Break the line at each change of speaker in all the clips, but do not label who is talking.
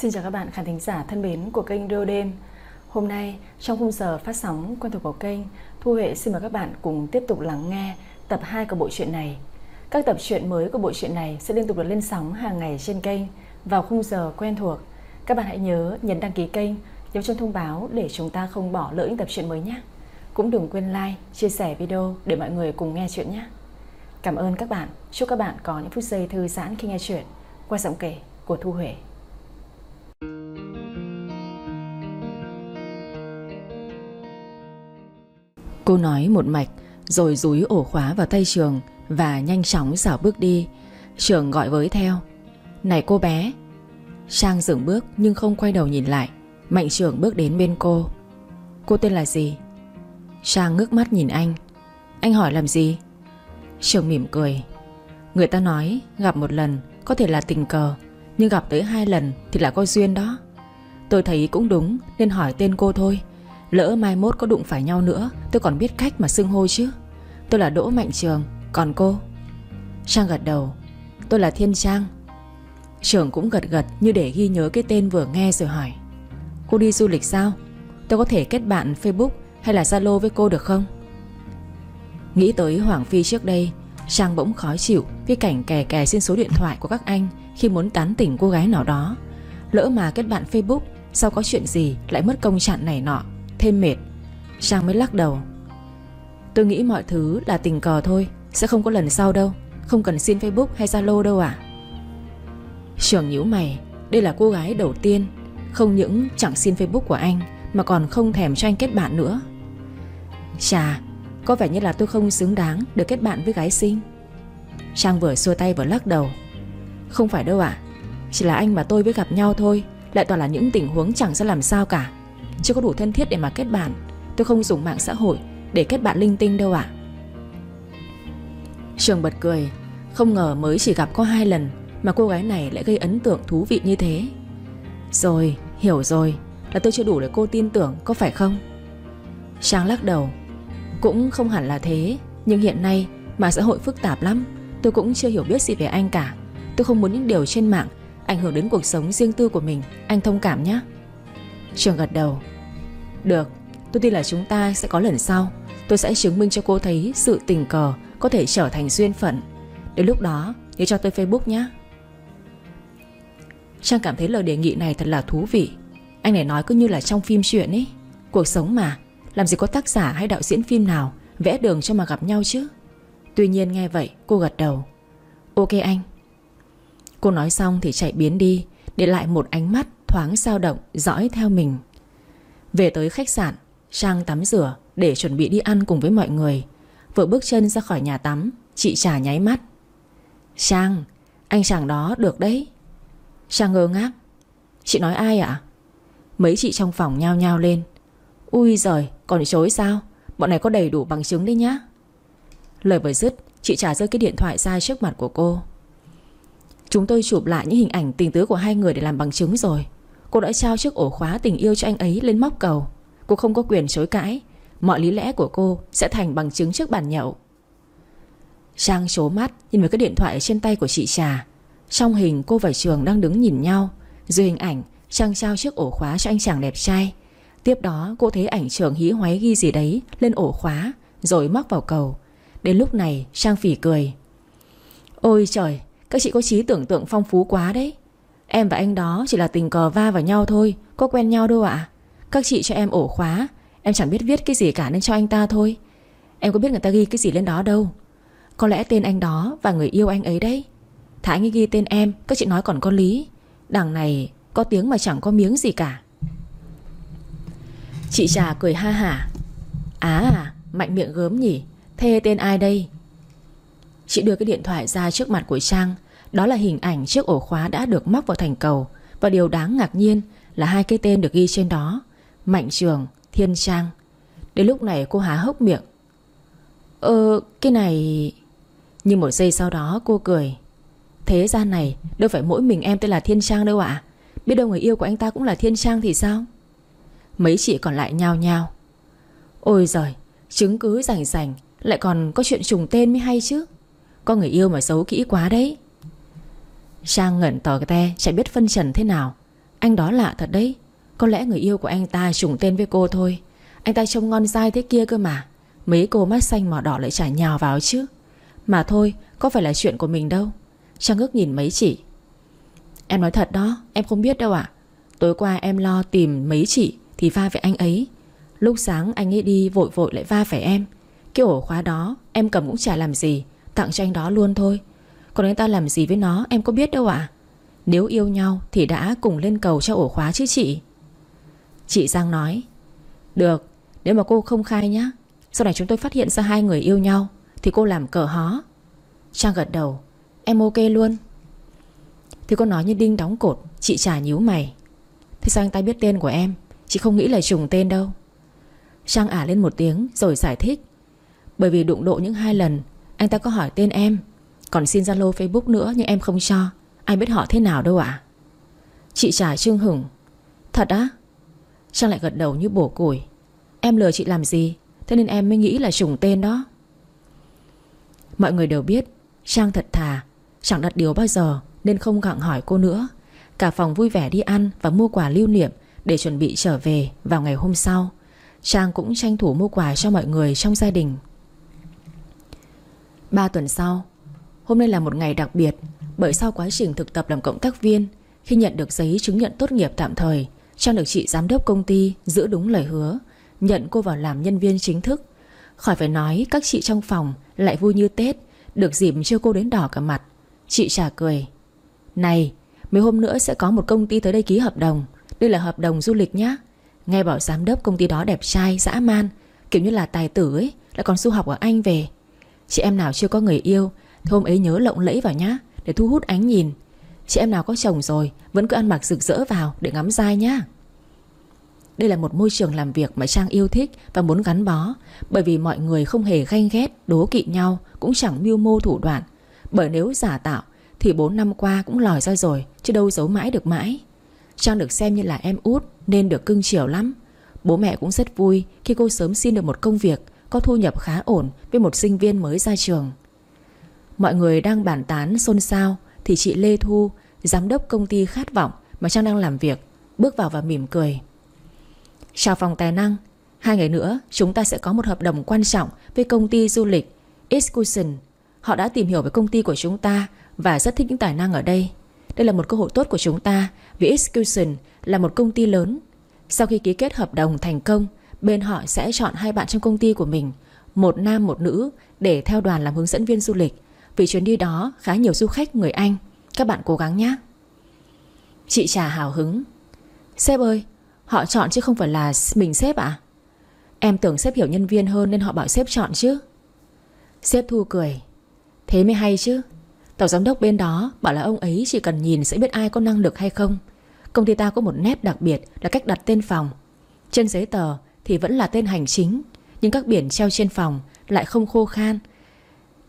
Xin chào các bạn khán thính giả thân mến của kênh Radio Đêm. Hôm nay trong khung giờ phát sóng quen thuộc của kênh Thu Huệ xin mời các bạn cùng tiếp tục lắng nghe tập 2 của bộ truyện này. Các tập truyện mới của bộ truyện này sẽ liên tục được lên sóng hàng ngày trên kênh Vào khung giờ quen thuộc. Các bạn hãy nhớ nhấn đăng ký kênh Nhấn chuông thông báo để chúng ta không bỏ lỡ những tập truyện mới nhé. Cũng đừng quên like, chia sẻ video để mọi người cùng nghe chuyện nhé. Cảm ơn các bạn. Chúc các bạn có những phút giây thư giãn khi nghe chuyện. Qua giọng kể của Thu Huệ. Cô nói một mạch, Rồi rúi ổ khóa vào tay Trường Và nhanh chóng dảo bước đi. Trường gọi với theo, Này cô bé. Sang dừng bước nhưng không quay đầu nhìn lại. Mạnh trường bước đến bên cô. Cô tên là gì? Sang ngước mắt nhìn anh. Anh hỏi làm gì? Trường mỉm cười. Người ta nói gặp một lần Có thể là tình cờ, Nhưng gặp tới hai lần thì là có duyên đó. Tôi thấy cũng đúng nên hỏi tên cô thôi. Lỡ mai mốt có đụng phải nhau nữa, Tôi còn biết cách mà xưng hô chứ. Tôi là Đỗ Mạnh Trường, Còn cô? Trang gật đầu. Tôi là Thiên Trang. Trường cũng gật gật như để ghi nhớ cái tên vừa nghe rồi hỏi. Cô đi du lịch sao? Tôi có thể kết bạn Facebook hay là Zalo với cô được không? Nghĩ tới Hoàng Phi trước đây, Trang bỗng khó chịu Vì cảnh kè kè xin số điện thoại của các anh Khi muốn tán tỉnh cô gái nào đó. Lỡ mà kết bạn Facebook, Sao có chuyện gì lại mất công chặn này nọ? Thêm mệt. Trang mới lắc đầu. Tôi nghĩ mọi thứ là tình cờ thôi, Sẽ không có lần sau đâu. Không cần xin Facebook hay Zalo đâu à Trường nhíu mày, Đây là cô gái đầu tiên. Không những chẳng xin Facebook của anh, Mà còn không thèm cho anh kết bạn nữa. Chà, Có vẻ như là tôi không xứng đáng Được kết bạn với gái xinh. Trang vừa xua tay vừa lắc đầu. Không phải đâu ạ, Chỉ là anh và tôi mới gặp nhau thôi, Lại toàn là những tình huống chẳng ra làm sao cả. Chưa có đủ thân thiết để mà kết bạn. Tôi không dùng mạng xã hội Để kết bạn linh tinh đâu ạ. Trường bật cười. Không ngờ mới chỉ gặp có hai lần Mà cô gái này lại gây ấn tượng thú vị như thế. Rồi, hiểu rồi. Là tôi chưa đủ để cô tin tưởng, có phải không? Trang lắc đầu. Cũng không hẳn là thế. Nhưng hiện nay mạng xã hội phức tạp lắm. Tôi cũng chưa hiểu biết gì về anh cả. Tôi không muốn những điều trên mạng Ảnh hưởng đến cuộc sống riêng tư của mình. Anh thông cảm nhé. Trường gật đầu. Được, tôi tin là chúng ta sẽ có lần sau. Tôi sẽ chứng minh cho cô thấy sự tình cờ Có thể trở thành duyên phận. Đến lúc đó nhớ cho tôi Facebook nhé. Trang cảm thấy lời đề nghị này thật là thú vị. Anh này nói cứ như là trong phim chuyện ấy. Cuộc sống mà Làm gì có tác giả hay đạo diễn phim nào Vẽ đường cho mà gặp nhau chứ? Tuy nhiên nghe vậy cô gật đầu. Ok anh. Cô nói xong thì chạy biến đi Để lại một ánh mắt thoáng dao động, Dõi theo mình. Về tới khách sạn, Trang tắm rửa để chuẩn bị đi ăn cùng với mọi người. Vừa bước chân ra khỏi nhà tắm, Chị trả nháy mắt. Trang, Anh chàng đó được đấy. Trang ngơ ngác. Chị nói ai ạ? Mấy chị trong phòng nhao nhao lên. Ui giời, còn chối sao? Bọn này có đầy đủ bằng chứng đấy nhá. Lời vừa dứt, Chị trả rơi cái điện thoại ra trước mặt của cô. Chúng tôi chụp lại những hình ảnh tình tứ của hai người để làm bằng chứng rồi. Cô đã trao chiếc ổ khóa tình yêu cho anh ấy lên móc cầu. Cô không có quyền chối cãi. Mọi lý lẽ của cô sẽ thành bằng chứng trước bàn nhậu. Trang chố mắt, nhìn vào cái điện thoại trên tay của chị Trà. Trong hình cô và Trường đang đứng nhìn nhau. Dưới hình ảnh, Trang trao chiếc ổ khóa cho anh chàng đẹp trai. Tiếp đó, cô thấy ảnh Trường hí hoáy ghi gì đấy Lên ổ khóa, Rồi móc vào cầu. Đến lúc này, Trang phỉ cười. Ôi trời, Các chị có trí tưởng tượng phong phú quá đấy. Em và anh đó chỉ là tình cờ va vào nhau thôi, Có quen nhau đâu ạ. Các chị cho em ổ khóa, Em chẳng biết viết cái gì cả nên cho anh ta thôi. Em có biết người ta ghi cái gì lên đó đâu. Có lẽ tên anh đó và người yêu anh ấy đấy. Thả anh ấy ghi tên em, Các chị nói còn có lý. Đằng này có tiếng mà chẳng có miếng gì cả. Chị trà cười ha hả. Á à Mạnh miệng gớm nhỉ. Thê tên ai đây? Chị đưa cái điện thoại ra trước mặt của Trang. Đó là hình ảnh chiếc ổ khóa đã được móc vào thành cầu. Và điều đáng ngạc nhiên Là hai cái tên được ghi trên đó, Mạnh Trường, Thiên Trang. Đến lúc này cô há hốc miệng. Ờ cái này Nhưng một giây sau đó cô cười. Thế gian này, đâu phải mỗi mình em tên là Thiên Trang đâu ạ. Biết đâu người yêu của anh ta cũng là Thiên Trang thì sao? Mấy chị còn lại nhao nhao. Ôi giời, Chứng cứ rảnh rảnh Lại còn có chuyện trùng tên mới hay chứ. Có người yêu mà xấu kỹ quá đấy sang ngẩn tờ te Chẳng biết phân trần thế nào. Anh đó lạ thật đấy. Có lẽ người yêu của anh ta trùng tên với cô thôi. Anh ta trông ngon dai thế kia cơ mà. Mấy cô mắt xanh mỏ đỏ lại chả nhào vào chứ. Mà thôi, Có phải là chuyện của mình đâu. Trang ước nhìn mấy chị. Em nói thật đó, Em không biết đâu ạ. Tối qua em lo tìm mấy chị Thì va với anh ấy. Lúc sáng anh ấy đi vội vội lại va phải em. Cái ổ khóa đó, em cầm cũng chả làm gì, Tặng cho anh đó luôn thôi. Còn anh ta làm gì với nó, em có biết đâu ạ? Nếu yêu nhau thì đã cùng lên cầu cho ổ khóa chứ chị. Chị Giang nói, Được, Nếu mà cô không khai nhá, Sau này chúng tôi phát hiện ra hai người yêu nhau Thì cô làm cờ hó. Trang gật đầu, Em ok luôn. Thì cô nói như đinh đóng cột, Chị trả nhíu mày. Thế sao anh ta biết tên của em? Chị không nghĩ là trùng tên đâu. Trang ả lên một tiếng rồi giải thích, Bởi vì đụng độ những hai lần, Anh ta có hỏi tên em còn xin Zalo Facebook nữa, nhưng em không cho. Ai biết họ thế nào đâu ạ. Chị trả trương hửng. Thật á? Trang lại gật đầu như bổ củi. Em lừa chị làm gì? Thế nên em mới nghĩ là trùng tên đó. Mọi người đều biết, Trang thật thà. Chẳng đặt điều bao giờ, Nên không gặng hỏi cô nữa. Cả phòng vui vẻ đi ăn và mua quà lưu niệm Để chuẩn bị trở về vào ngày hôm sau. Trang cũng tranh thủ mua quà cho mọi người trong gia đình. Ba tuần sau Hôm nay là một ngày đặc biệt, Bởi sau quá trình thực tập làm cộng tác viên, Khi nhận được giấy chứng nhận tốt nghiệp tạm thời, Trang được chị giám đốc công ty giữ đúng lời hứa, Nhận cô vào làm nhân viên chính thức. Khỏi phải nói, các chị trong phòng Lại vui như Tết, Được dịp cho cô đến đỏ cả mặt. Chị trả cười. Này, mấy hôm nữa sẽ có một công ty tới đây ký hợp đồng. Đây là hợp đồng du lịch nhá. Nghe bảo giám đốc công ty đó đẹp trai, dã man, Kiểu như là tài tử ấy, Lại còn du học ở Anh về. Chị em nào chưa có người yêu Thôi hôm ấy nhớ lộng lẫy vào nhá, Để thu hút ánh nhìn. Chị em nào có chồng rồi, Vẫn cứ ăn mặc rực rỡ vào để ngắm dai nhá. Đây là một môi trường làm việc mà Trang yêu thích Và muốn gắn bó, Bởi vì mọi người không hề ganh ghét, Đố kỵ nhau, Cũng chẳng mưu mô thủ đoạn. Bởi nếu giả tạo, Thì 4 năm qua cũng lòi ra rồi, Chứ đâu giấu mãi được mãi. Trang được xem như là em út, Nên được cưng chiều lắm. Bố mẹ cũng rất vui khi cô sớm xin được một công việc, Có thu nhập khá ổn Với một sinh viên mới ra trường. Mọi người đang bàn tán xôn xao Thì chị Lê Thu, Giám đốc công ty khát vọng Mà Trang đang làm việc, Bước vào và mỉm cười. Chào phòng tài năng. Hai ngày nữa, chúng ta sẽ có một hợp đồng quan trọng Với công ty du lịch Excursion. Họ đã tìm hiểu về công ty của chúng ta Và rất thích những tài năng ở đây. Đây là một cơ hội tốt của chúng ta Vì Excursion là một công ty lớn. Sau khi ký kết hợp đồng thành công, Bên họ sẽ chọn hai bạn trong công ty của mình, Một nam một nữ, Để theo đoàn làm hướng dẫn viên du lịch. Vì chuyến đi đó, khá nhiều du khách người Anh. Các bạn cố gắng nhé. Chị Trà hào hứng. Sếp ơi, Họ chọn chứ không phải là mình sếp à Em tưởng sếp hiểu nhân viên hơn Nên họ bảo sếp chọn chứ. Sếp Thu cười. Thế mới hay chứ. Tổng giám đốc bên đó bảo là ông ấy chỉ cần nhìn sẽ biết ai có năng lực hay không. Công ty ta có một nét đặc biệt là cách đặt tên phòng. Trên giấy tờ thì vẫn là tên hành chính, Nhưng các biển treo trên phòng lại không khô khan.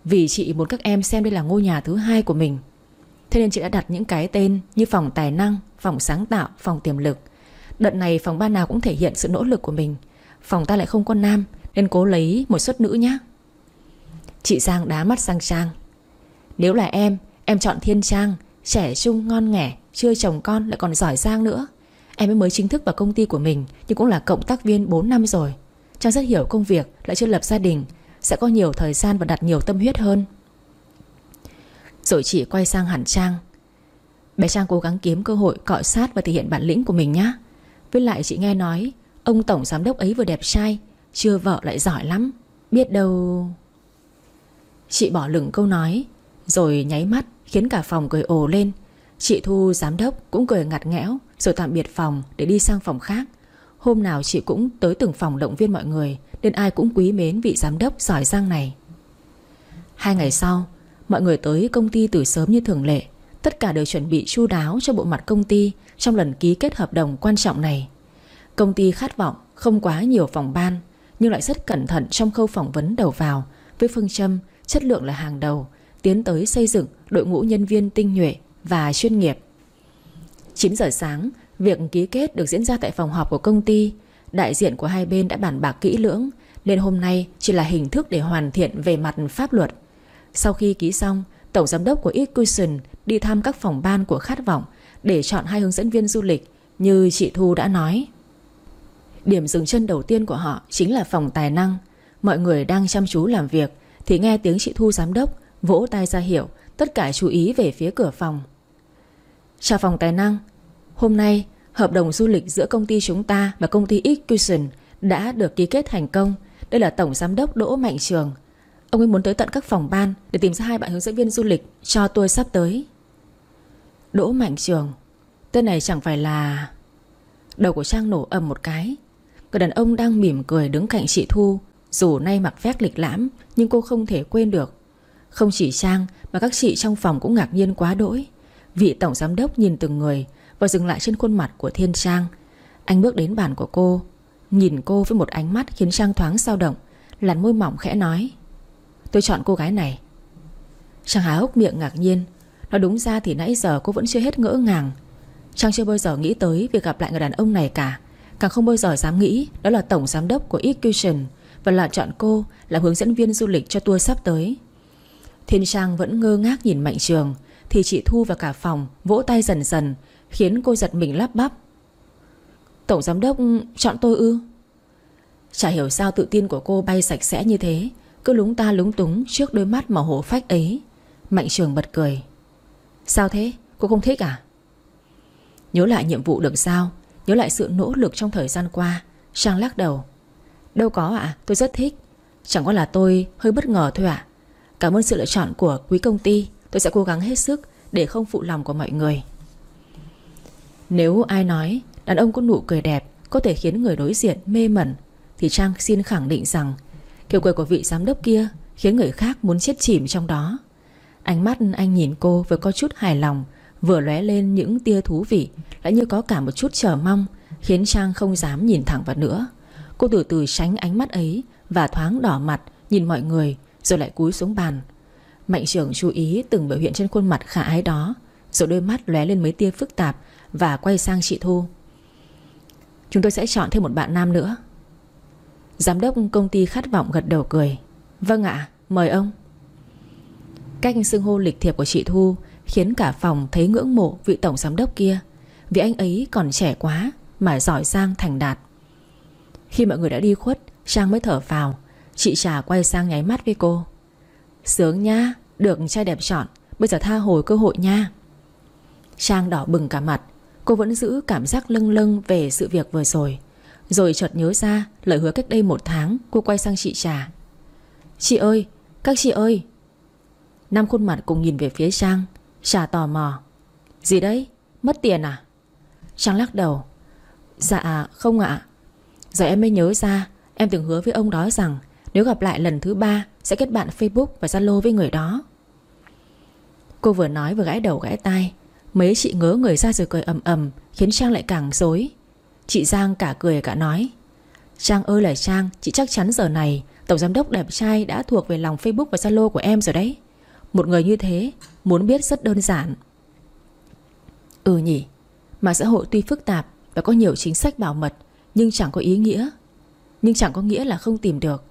Vì chị muốn các em xem đây là ngôi nhà thứ hai của mình. Thế nên chị đã đặt những cái tên như phòng tài năng, phòng sáng tạo, phòng tiềm lực. Đợt này phòng ban nào cũng thể hiện sự nỗ lực của mình. Phòng ta lại không có nam Nên cố lấy một suất nữ nhé Chị Giang đá mắt sang Trang. Nếu là em Em chọn Thiên Trang Trẻ trung ngon nghẻ Chưa chồng con lại còn giỏi giang nữa. Em ấy mới chính thức vào công ty của mình Nhưng cũng là cộng tác viên 4 năm rồi. Trang rất hiểu công việc Lại chưa lập gia đình. Sẽ có nhiều thời gian và đặt nhiều tâm huyết hơn. Rồi chị quay sang hẳn Trang. Bé Trang cố gắng kiếm cơ hội cọ sát và thể hiện bản lĩnh của mình nhé Với lại chị nghe nói, Ông tổng giám đốc ấy vừa đẹp trai, Chưa vợ lại giỏi lắm. Biết đâu... Chị bỏ lửng câu nói, Rồi nháy mắt khiến cả phòng cười ồ lên. Chị Thu giám đốc cũng cười ngặt nghẽo, Rồi tạm biệt phòng để đi sang phòng khác. Hôm nào chị cũng tới từng phòng động viên mọi người nên ai cũng quý mến vị giám đốc giỏi giang này. Hai ngày sau, Mọi người tới công ty từ sớm như thường lệ. Tất cả đều chuẩn bị chu đáo cho bộ mặt công ty Trong lần ký kết hợp đồng quan trọng này. Công ty khát vọng không quá nhiều phòng ban, Nhưng lại rất cẩn thận trong khâu phỏng vấn đầu vào Với phương châm chất lượng là hàng đầu, Tiến tới xây dựng đội ngũ nhân viên tinh nhuệ và chuyên nghiệp. 9 giờ sáng, Việc ký kết được diễn ra tại phòng họp của công ty Đại diện của hai bên đã bàn bạc kỹ lưỡng, Nên hôm nay chỉ là hình thức để hoàn thiện về mặt pháp luật. Sau khi ký xong, Tổng giám đốc của Equation đi thăm các phòng ban của Khát Vọng Để chọn hai hướng dẫn viên du lịch, Như chị Thu đã nói. Điểm dừng chân đầu tiên của họ Chính là phòng tài năng. Mọi người đang chăm chú làm việc Thì nghe tiếng chị Thu giám đốc Vỗ tay ra hiệu, Tất cả chú ý về phía cửa phòng. Chào phòng tài năng, Hôm nay hợp đồng du lịch giữa công ty chúng ta Và công ty Excursion Đã được ký kết thành công. Đây là tổng giám đốc Đỗ Mạnh Trường. Ông ấy muốn tới tận các phòng ban Để tìm ra hai bạn hướng dẫn viên du lịch Cho tôi sắp tới. Đỗ Mạnh Trường, Tên này chẳng phải là Đầu của Trang nổ ầm một cái. Người đàn ông đang mỉm cười đứng cạnh chị Thu, Dù nay mặc vét lịch lãm, Nhưng cô không thể quên được. Không chỉ Trang, mà các chị trong phòng cũng ngạc nhiên quá đỗi. Vị tổng giám đốc nhìn từng người và dừng lại trên khuôn mặt của Thiên Trang. Anh bước đến bàn của cô, Nhìn cô với một ánh mắt khiến Trang thoáng dao động Lằn môi mỏng khẽ nói, Tôi chọn cô gái này. Trang há hốc miệng ngạc nhiên, Nói đúng ra thì nãy giờ cô vẫn chưa hết ngỡ ngàng. Trang chưa bao giờ nghĩ tới Việc gặp lại người đàn ông này cả, Càng không bao giờ dám nghĩ Đó là tổng giám đốc của Execution Và là chọn cô là hướng dẫn viên du lịch cho tour sắp tới. Thiên Trang vẫn ngơ ngác nhìn Mạnh Trường, Thì chị Thu và cả phòng Vỗ tay dần dần Khiến cô giật mình lắp bắp. Tổng giám đốc chọn tôi ư? Chả hiểu sao tự tin của cô bay sạch sẽ như thế, Cứ lúng ta lúng túng Trước đôi mắt màu hổ phách ấy. Mạnh Trường bật cười. Sao thế? Cô không thích à? Nhớ lại nhiệm vụ được sao Nhớ lại sự nỗ lực trong thời gian qua, Trang lắc đầu. Đâu có ạ, tôi rất thích. Chẳng qua là tôi hơi bất ngờ thôi ạ. Cảm ơn sự lựa chọn của quý công ty, Tôi sẽ cố gắng hết sức Để không phụ lòng của mọi người. Nếu ai nói, Đàn ông có nụ cười đẹp, Có thể khiến người đối diện mê mẩn, Thì Trang xin khẳng định rằng, Kiểu cười của vị giám đốc kia Khiến người khác muốn chết chìm trong đó. Ánh mắt anh nhìn cô với có chút hài lòng, Vừa lóe lên những tia thú vị, Lại như có cả một chút chờ mong, Khiến Trang không dám nhìn thẳng vào nữa. Cô từ từ tránh ánh mắt ấy Và thoáng đỏ mặt, nhìn mọi người, Rồi lại cúi xuống bàn. Mạnh trưởng chú ý từng biểu hiện trên khuôn mặt khả ái đó. Rồi đôi mắt lóe lên mấy tia phức tạp Và quay sang chị Thu. Chúng tôi sẽ chọn thêm một bạn nam nữa. Giám đốc công ty khát vọng gật đầu cười. Vâng ạ, mời ông. Cách xưng hô lịch thiệp của chị Thu Khiến cả phòng thấy ngưỡng mộ vị tổng giám đốc kia. Vì anh ấy còn trẻ quá Mà giỏi giang thành đạt. Khi mọi người đã đi khuất Trang mới thở vào Chị Trà quay sang nháy mắt với cô. Sướng nha Được trai đẹp chọn. Bây giờ tha hồi cơ hội nha. Trang đỏ bừng cả mặt. Cô vẫn giữ cảm giác lâng lâng về sự việc vừa rồi. Rồi chợt nhớ ra Lời hứa cách đây một tháng Cô quay sang chị Trà. Chị ơi, các chị ơi. Năm khuôn mặt cùng nhìn về phía Trang. Trà tò mò. Gì đấy? Mất tiền à? Trang lắc đầu. Dạ không ạ. Giờ em mới nhớ ra Em từng hứa với ông đó rằng Nếu gặp lại lần thứ ba Sẽ kết bạn Facebook và Zalo với người đó. Cô vừa nói vừa gãi đầu gãi tai. Mấy chị ngớ người ra rồi cười ầm ầm, Khiến Trang lại càng dối Chị Giang cả cười cả nói, Trang ơi là Trang, Chị chắc chắn giờ này, Tổng giám đốc đẹp trai đã thuộc về lòng Facebook và Zalo của em rồi đấy. Một người như thế, Muốn biết rất đơn giản. Ừ nhỉ, Mạng xã hội tuy phức tạp Và có nhiều chính sách bảo mật, Nhưng chẳng có ý nghĩa. Nhưng chẳng có nghĩa là không tìm được.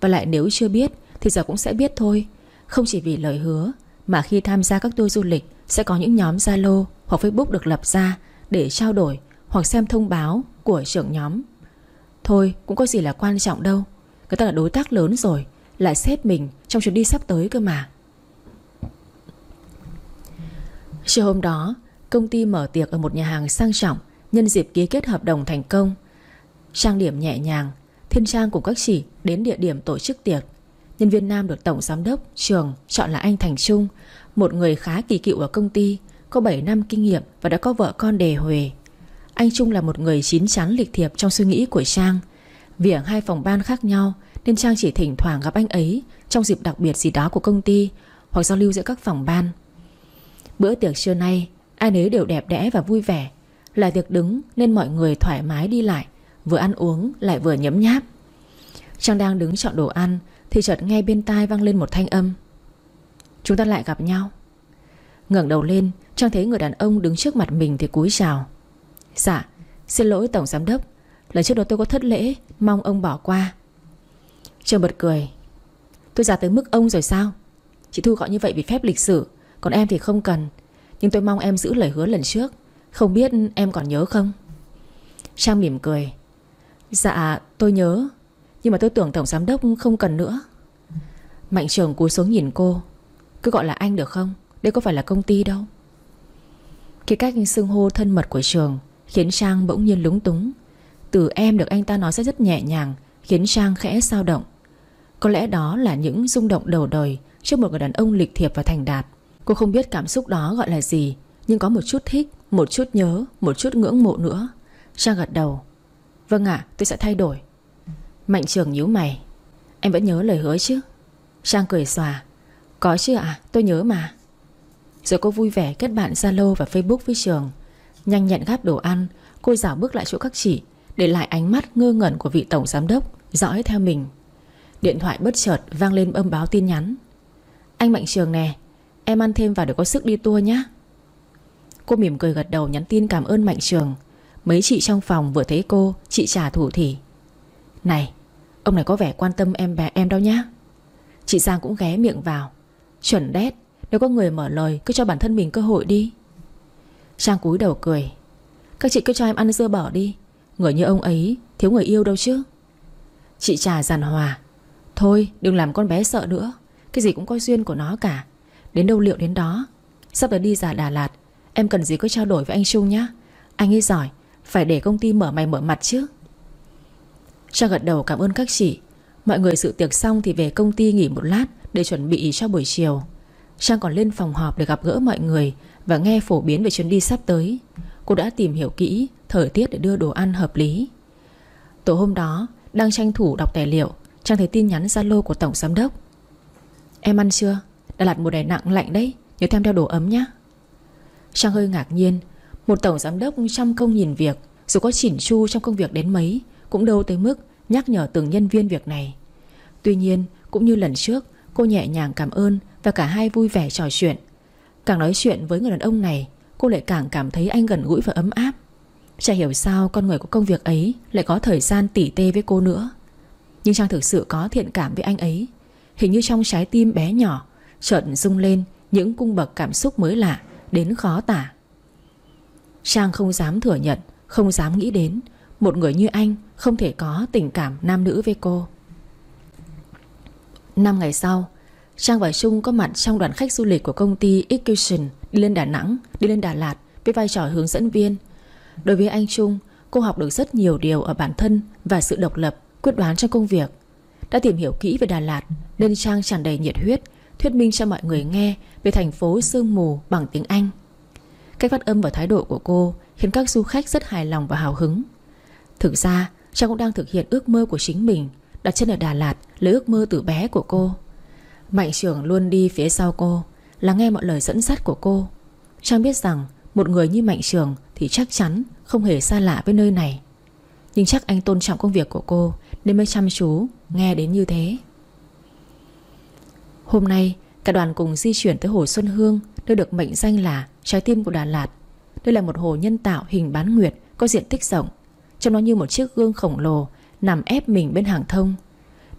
Và lại nếu chưa biết, Thì giờ cũng sẽ biết thôi. Không chỉ vì lời hứa, Mà khi tham gia các tour du lịch sẽ có những nhóm Zalo hoặc Facebook được lập ra Để trao đổi hoặc xem thông báo Của trưởng nhóm. Thôi, cũng có gì là quan trọng đâu. Người ta là đối tác lớn rồi, Lại xếp mình trong chuyến đi sắp tới cơ mà. Chiều hôm đó, Công ty mở tiệc ở một nhà hàng sang trọng Nhân dịp ký kết hợp đồng thành công. Trang điểm nhẹ nhàng, Thiên Trang cùng các chị đến địa điểm tổ chức tiệc. Nhân viên nam được Tổng Giám đốc, Trường chọn là anh Thành Trung, Một người khá kỳ cựu ở công ty, Có 7 năm kinh nghiệm và đã có vợ con đề huề. Anh Trung là một người chín chắn lịch thiệp trong suy nghĩ của Trang. Vì ở hai phòng ban khác nhau, Nên Trang chỉ thỉnh thoảng gặp anh ấy Trong dịp đặc biệt gì đó của công ty Hoặc giao lưu giữa các phòng ban. Bữa tiệc trưa nay, Ai nấy đều đẹp đẽ và vui vẻ. Là tiệc đứng nên mọi người thoải mái đi lại, Vừa ăn uống lại vừa nhấm nháp. Trang đang đứng chọn đồ ăn thì chợt nghe bên tai vang lên một thanh âm. Chúng ta lại gặp nhau. Ngẩng đầu lên Trang thấy người đàn ông đứng trước mặt mình thì cúi chào. Dạ Xin lỗi Tổng Giám Đốc. Lần trước đó tôi có thất lễ, Mong ông bỏ qua. Trường bật cười. Tôi già tới mức ông rồi sao? Chị Thu gọi như vậy vì phép lịch sử Còn em thì không cần. Nhưng tôi mong em giữ lời hứa lần trước. Không biết em còn nhớ không? Trang mỉm cười. Dạ tôi nhớ. Nhưng mà tôi tưởng tổng giám đốc không cần nữa. Mạnh trường cúi xuống nhìn cô. Cứ gọi là anh được không? Đây có phải là công ty đâu. Cái cách xưng hô thân mật của trường Khiến Trang bỗng nhiên lúng túng. Từ em được anh ta nói sẽ rất nhẹ nhàng Khiến Trang khẽ sao động. Có lẽ đó là những rung động đầu đời Trước một người đàn ông lịch thiệp và thành đạt. Cô không biết cảm xúc đó gọi là gì Nhưng có một chút thích, một chút nhớ Một chút ngưỡng mộ nữa. Trang gật đầu. Vâng ạ tôi sẽ thay đổi. Mạnh trường nhíu mày. Em vẫn nhớ lời hứa chứ? Trang cười xòa. Có chứ ạ, tôi nhớ mà. Rồi cô vui vẻ kết bạn Zalo và Facebook với Trường. Nhanh nhẹn gắp đồ ăn, Cô dảo bước lại chỗ các chị, Để lại ánh mắt ngơ ngẩn của vị tổng giám đốc, Dõi theo mình. Điện thoại bất chợt vang lên âm báo tin nhắn. Anh Mạnh Trường nè, Em ăn thêm vào để có sức đi tour nhé Cô mỉm cười gật đầu nhắn tin cảm ơn Mạnh Trường. Mấy chị trong phòng vừa thấy cô, Chị trả thủ thỉ. Này Ông này có vẻ quan tâm em bé, em đâu nhá. Chị Giang cũng ghé miệng vào. Chuẩn đét, Nếu có người mở lời, cứ cho bản thân mình cơ hội đi. Trang cúi đầu cười. Các chị cứ cho em ăn dưa bỏ đi. Người như ông ấy, thiếu người yêu đâu chứ. Chị trà giàn hòa. Thôi, đừng làm con bé sợ nữa. Cái gì cũng có duyên của nó cả. Đến đâu liệu đến đó. Sắp tới đi giả Đà Lạt. Em cần gì cứ trao đổi với anh Trung nhá. Anh ấy giỏi, Phải để công ty mở mày mở mặt chứ. Trang gật đầu cảm ơn các chị. Mọi người sự tiệc xong thì về công ty nghỉ một lát Để chuẩn bị cho buổi chiều. Trang còn lên phòng họp để gặp gỡ mọi người Và nghe phổ biến về chuyến đi sắp tới. Cô đã tìm hiểu kỹ Thời tiết để đưa đồ ăn hợp lý. Tối hôm đó, Đang tranh thủ đọc tài liệu, Trang thấy tin nhắn Zalo của Tổng Giám Đốc. Em ăn chưa? Đà Lạt mùa này nặng lạnh đấy, Nhớ thêm theo đồ ấm nhé Trang hơi ngạc nhiên, Một Tổng Giám Đốc trăm công nhìn việc, Dù có chỉn chu trong công việc đến mấy cũng đâu tới mức nhắc nhở từng nhân viên việc này. Tuy nhiên, cũng như lần trước, Cô nhẹ nhàng cảm ơn Và cả hai vui vẻ trò chuyện. Càng nói chuyện với người đàn ông này, Cô lại càng cảm thấy anh gần gũi và ấm áp. Chả hiểu sao con người của công việc ấy Lại có thời gian tỉ tê với cô nữa. Nhưng Trang thực sự có thiện cảm với anh ấy. Hình như trong trái tim bé nhỏ, Chợt rung lên những cung bậc cảm xúc mới lạ, Đến khó tả. Trang không dám thừa nhận, Không dám nghĩ đến, Một người như anh không thể có tình cảm nam nữ với cô Năm ngày sau Trang và Trung có mặt trong đoàn khách du lịch của công ty Execution đi lên Đà Nẵng, đi lên Đà Lạt với vai trò hướng dẫn viên. Đối với anh Trung, cô học được rất nhiều điều ở bản thân và sự độc lập, quyết đoán trong công việc. Đã tìm hiểu kỹ về Đà Lạt nên Trang tràn đầy nhiệt huyết, thuyết minh cho mọi người nghe về thành phố sương mù bằng tiếng Anh. Cách phát âm và thái độ của cô khiến các du khách rất hài lòng và hào hứng. Thực ra, Trang cũng đang thực hiện ước mơ của chính mình, đặt chân ở Đà Lạt lấy ước mơ từ bé của cô. Mạnh trưởng luôn đi phía sau cô Lắng nghe mọi lời dẫn dắt của cô. Trang biết rằng một người như Mạnh Trường Thì chắc chắn không hề xa lạ với nơi này. Nhưng chắc anh tôn trọng công việc của cô Nên mới chăm chú Nghe đến như thế. Hôm nay Cả đoàn cùng di chuyển tới Hồ Xuân Hương Nơi được mệnh danh là Trái tim của Đà Lạt. Đây là một hồ nhân tạo hình bán nguyệt Có diện tích rộng Trông nó như một chiếc gương khổng lồ Nằm ép mình bên hàng thông.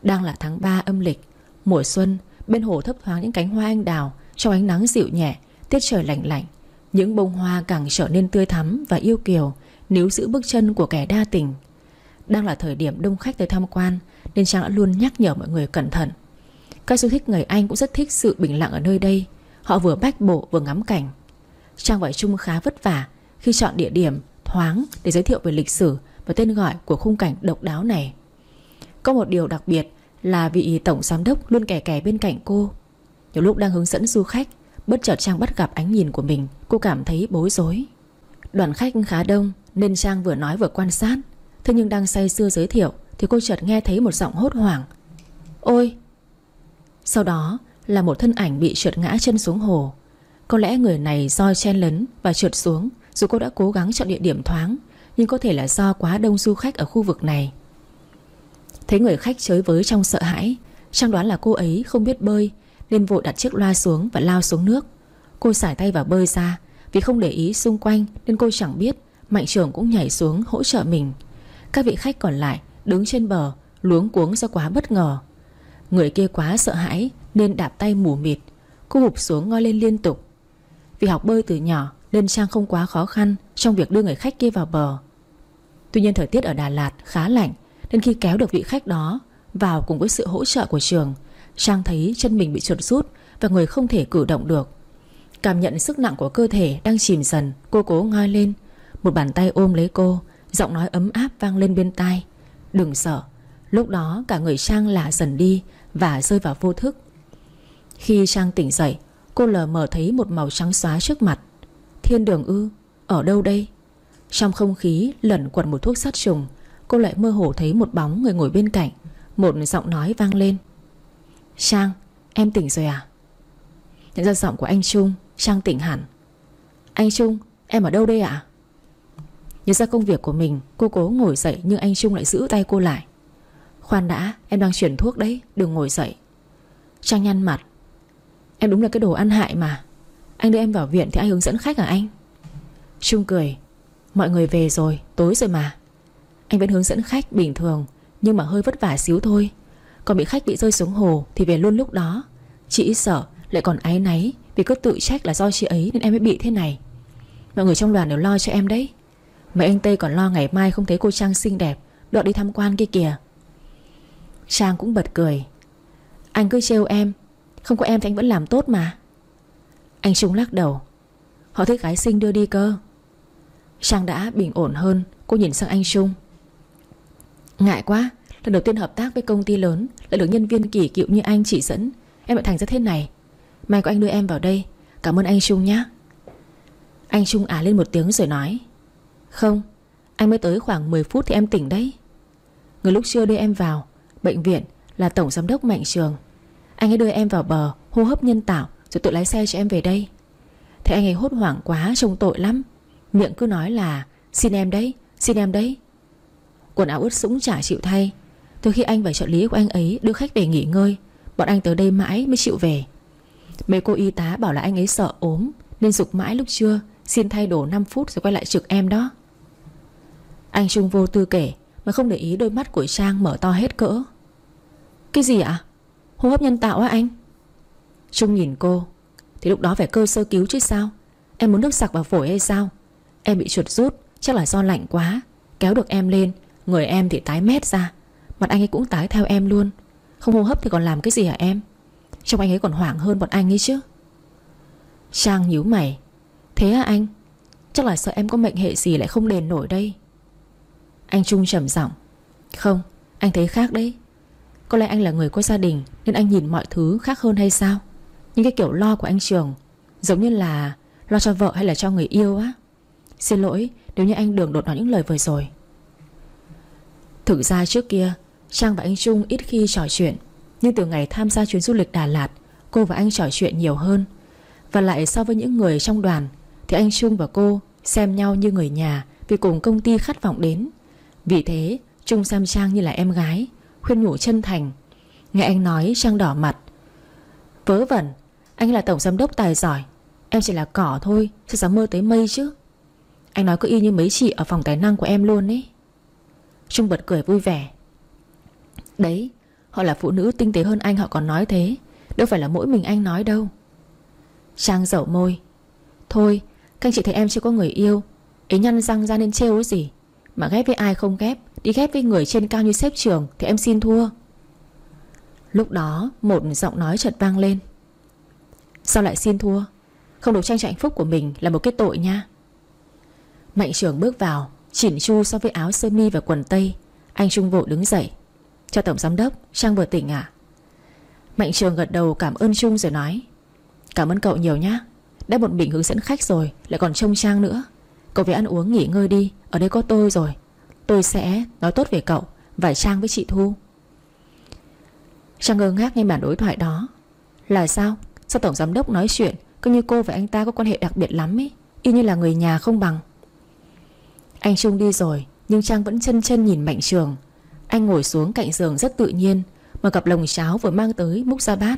Đang là tháng 3 âm lịch, Mùa xuân, Bên hồ thấp thoáng những cánh hoa anh đào Trong ánh nắng dịu nhẹ, Tiết trời lạnh lạnh. Những bông hoa càng trở nên tươi thắm và yêu kiều, Níu giữ bước chân của kẻ đa tình. Đang là thời điểm đông khách tới tham quan, Nên Trang đã luôn nhắc nhở mọi người cẩn thận. Các du thích người Anh cũng rất thích sự bình lặng ở nơi đây. Họ vừa bách bộ vừa ngắm cảnh. Trang và Trung khá vất vả Khi chọn địa điểm thoáng Để giới thiệu về lịch sử và tên gọi của khung cảnh độc đáo này. Có một điều đặc biệt là vị tổng giám đốc luôn kè kè bên cạnh cô. Nhiều lúc đang hướng dẫn du khách, Bất chợt Trang bắt gặp ánh nhìn của mình, Cô cảm thấy bối rối. Đoàn khách khá đông, Nên Trang vừa nói vừa quan sát. Thế nhưng đang say sưa giới thiệu, Thì cô chợt nghe thấy một giọng hốt hoảng. Ôi! Sau đó là một thân ảnh bị trượt ngã chân xuống hồ. Có lẽ người này do chen lấn và trượt xuống, Dù cô đã cố gắng chọn địa điểm thoáng nhưng có thể là do quá đông du khách ở khu vực này. Thấy người khách chới với trong sợ hãi Trang đoán là cô ấy không biết bơi, Nên vội đặt chiếc loa xuống và lao xuống nước. Cô xải tay vào bơi ra, Vì không để ý xung quanh Nên cô chẳng biết, Mạnh trưởng cũng nhảy xuống hỗ trợ mình. Các vị khách còn lại đứng trên bờ, Luống cuống do quá bất ngờ. Người kia quá sợ hãi Nên đạp tay mù mịt, Cô hụp xuống ngoi lên liên tục. Vì học bơi từ nhỏ nên Trang không quá khó khăn Trong việc đưa người khách kia vào bờ. Tuy nhiên thời tiết ở Đà Lạt khá lạnh, Nên khi kéo được vị khách đó Vào cùng với sự hỗ trợ của trường, Trang thấy chân mình bị chuột rút Và người không thể cử động được. Cảm nhận sức nặng của cơ thể đang chìm dần, Cô cố ngoi lên. Một bàn tay ôm lấy cô, Giọng nói ấm áp vang lên bên tai. Đừng sợ. Lúc đó cả người Trang lạ dần đi Và rơi vào vô thức. Khi Trang tỉnh dậy, Cô lờ mờ thấy một màu trắng xóa trước mặt. Thiên đường ư? Ở đâu đây? Trong không khí lẩn quẩn một thuốc sát trùng, Cô lại mơ hồ thấy một bóng người ngồi bên cạnh, Một giọng nói vang lên. Trang em tỉnh rồi à? Nhận ra giọng của anh Trung Trang tỉnh hẳn. Anh Trung, em ở đâu đây ạ? À? Nhớ ra công việc của mình, Cô cố ngồi dậy nhưng anh Trung lại giữ tay cô lại. Khoan đã, em đang chuyển thuốc đấy, Đừng ngồi dậy. Trang nhăn mặt. Em đúng là cái đồ ăn hại mà. Anh đưa em vào viện thì ai hướng dẫn khách à anh? Trung cười. Mọi người về rồi, tối rồi mà. Anh vẫn hướng dẫn khách bình thường, Nhưng mà hơi vất vả xíu thôi. Còn bị khách bị rơi xuống hồ thì về luôn lúc đó. Chị sợ, lại còn áy náy Vì cứ tự trách là do chị ấy nên em mới bị thế này. Mọi người trong đoàn đều lo cho em đấy. Mấy anh Tây còn lo ngày mai không thấy cô Trang xinh đẹp Đoạn đi tham quan kia kìa. Trang cũng bật cười. Anh cứ trêu em, Không có em thì anh vẫn làm tốt mà. Anh Trung lắc đầu. Họ thích gái xinh đưa đi cơ. Trang đã bình ổn hơn, Cô nhìn sang anh Trung. Ngại quá, Lần đầu tiên hợp tác với công ty lớn, Lại được nhân viên kỳ cựu như anh chỉ dẫn. Em lại thành ra thế này. May có anh đưa em vào đây. Cảm ơn anh Trung nhé Anh Trung ả lên một tiếng rồi nói. Không, Anh mới tới khoảng 10 phút thì em tỉnh đấy. Người lúc chưa đưa em vào, Bệnh viện là Tổng Giám đốc Mạnh Trường. Anh ấy đưa em vào bờ, Hô hấp nhân tạo. Rồi tự lái xe cho em về đây. Thế anh ấy hốt hoảng quá, trông tội lắm. Miệng cứ nói là, Xin em đấy, Xin em đấy. Quần áo ướt sũng chả chịu thay. Từ khi anh và trợ lý của anh ấy đưa khách về nghỉ ngơi, Bọn anh tới đây mãi mới chịu về. Mấy cô y tá bảo là anh ấy sợ ốm, Nên dục mãi lúc trưa, Xin thay đồ 5 phút rồi quay lại trực em đó. Anh Trung vô tư kể, Mà không để ý đôi mắt của Trang mở to hết cỡ. Cái gì ạ? Hô hấp nhân tạo á anh? Trung nhìn cô. Thì lúc đó phải cơ sơ cứu chứ sao? Em muốn nước sặc vào phổi hay sao? Em bị chuột rút, chắc là do lạnh quá. Kéo được em lên, Người em thì tái mét ra. Mặt anh ấy cũng tái theo em luôn. Không hô hấp thì còn làm cái gì hả em? Trông anh ấy còn hoảng hơn bọn anh ấy chứ. Trang nhíu mày. Thế à anh? Chắc là sợ em có mệnh hệ gì lại không đền nổi đây. Anh Trung trầm giọng. Không, anh thấy khác đấy. Có lẽ anh là người có gia đình Nên anh nhìn mọi thứ khác hơn hay sao? Nhưng cái kiểu lo của anh Trường, Giống như là lo cho vợ hay là cho người yêu á. Xin lỗi, nếu như anh đường đột nói những lời vừa rồi. Thực ra trước kia, Trang và anh Trung ít khi trò chuyện. Nhưng từ ngày tham gia chuyến du lịch Đà Lạt, Cô và anh trò chuyện nhiều hơn. Và lại so với những người trong đoàn, Thì anh Trung và cô xem nhau như người nhà Vì cùng công ty khát vọng đến. Vì thế, Trung xem Trang như là em gái, Khuyên nhủ chân thành. Nghe anh nói, Trang đỏ mặt. Vớ vẩn anh là tổng giám đốc tài giỏi. Em chỉ là cỏ thôi, Sao dám mơ tới mây chứ? Anh nói cứ y như mấy chị ở phòng tài năng của em luôn ấy. Trung bật cười vui vẻ. Đấy, Họ là phụ nữ tinh tế hơn anh họ còn nói thế. Đâu phải là mỗi mình anh nói đâu. Trang dẩu môi. Thôi, Các anh chị thấy em chưa có người yêu. Ấy nhăn răng ra nên trêu gì? Mà ghép với ai không ghép, Đi ghép với người trên cao như sếp trường Thì em xin thua. Lúc đó, một giọng nói chợt vang lên. Sao lại xin thua? Không được tranh cho hạnh phúc của mình là một cái tội nha. Mạnh trưởng bước vào, Chỉn chu so với áo sơ mi và quần tây. Anh Trung vội đứng dậy. Cho Tổng Giám Đốc, Trang vừa tỉnh à? Mạnh Trường gật đầu cảm ơn Trung rồi nói, Cảm ơn cậu nhiều nhá. Đã một mình hướng dẫn khách rồi, Lại còn trông Trang nữa. Cậu về ăn uống, nghỉ ngơi đi. Ở đây có tôi rồi. Tôi sẽ nói tốt về cậu Và Trang với chị Thu. Trang ngơ ngác nghe bản đối thoại đó. Là sao? Sao Tổng Giám Đốc nói chuyện? Cứ như cô và anh ta có quan hệ đặc biệt lắm ấy Y như là người nhà không bằng. Anh Trung đi rồi, Nhưng Trang vẫn chân chân nhìn Mạnh Trường. Anh ngồi xuống cạnh giường rất tự nhiên, mà cặp lồng cháo vừa mang tới múc ra bát.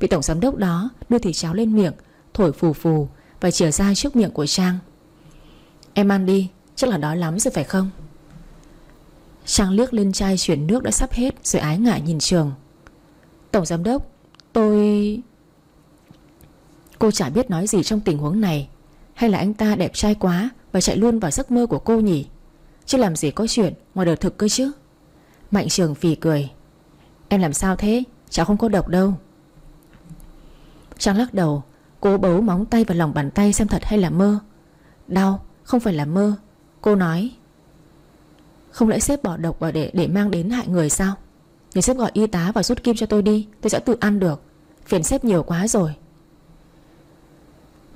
Vị tổng giám đốc đó đưa thịt cháo lên miệng, Thổi phù phù Và chìa ra trước miệng của Trang. Em ăn đi, Chắc là đói lắm rồi phải không? Trang liếc lên chai chuyển nước đã sắp hết Rồi ái ngại nhìn trường. Tổng giám đốc, Tôi... Cô chả biết nói gì trong tình huống này. Hay là anh ta đẹp trai quá Và chạy luôn vào giấc mơ của cô nhỉ? Chứ làm gì có chuyện ngoài đời thực cơ chứ? Mạnh trường phì cười. Em làm sao thế? Cháu không có độc đâu. Trang lắc đầu. Cô bấu móng tay vào lòng bàn tay xem thật hay là mơ. Đau, Không phải là mơ. Cô nói. Không lẽ sếp bỏ độc vào để để mang đến hại người sao? Nhờ sếp gọi y tá và rút kim cho tôi đi. Tôi sẽ tự ăn được. Phiền sếp nhiều quá rồi.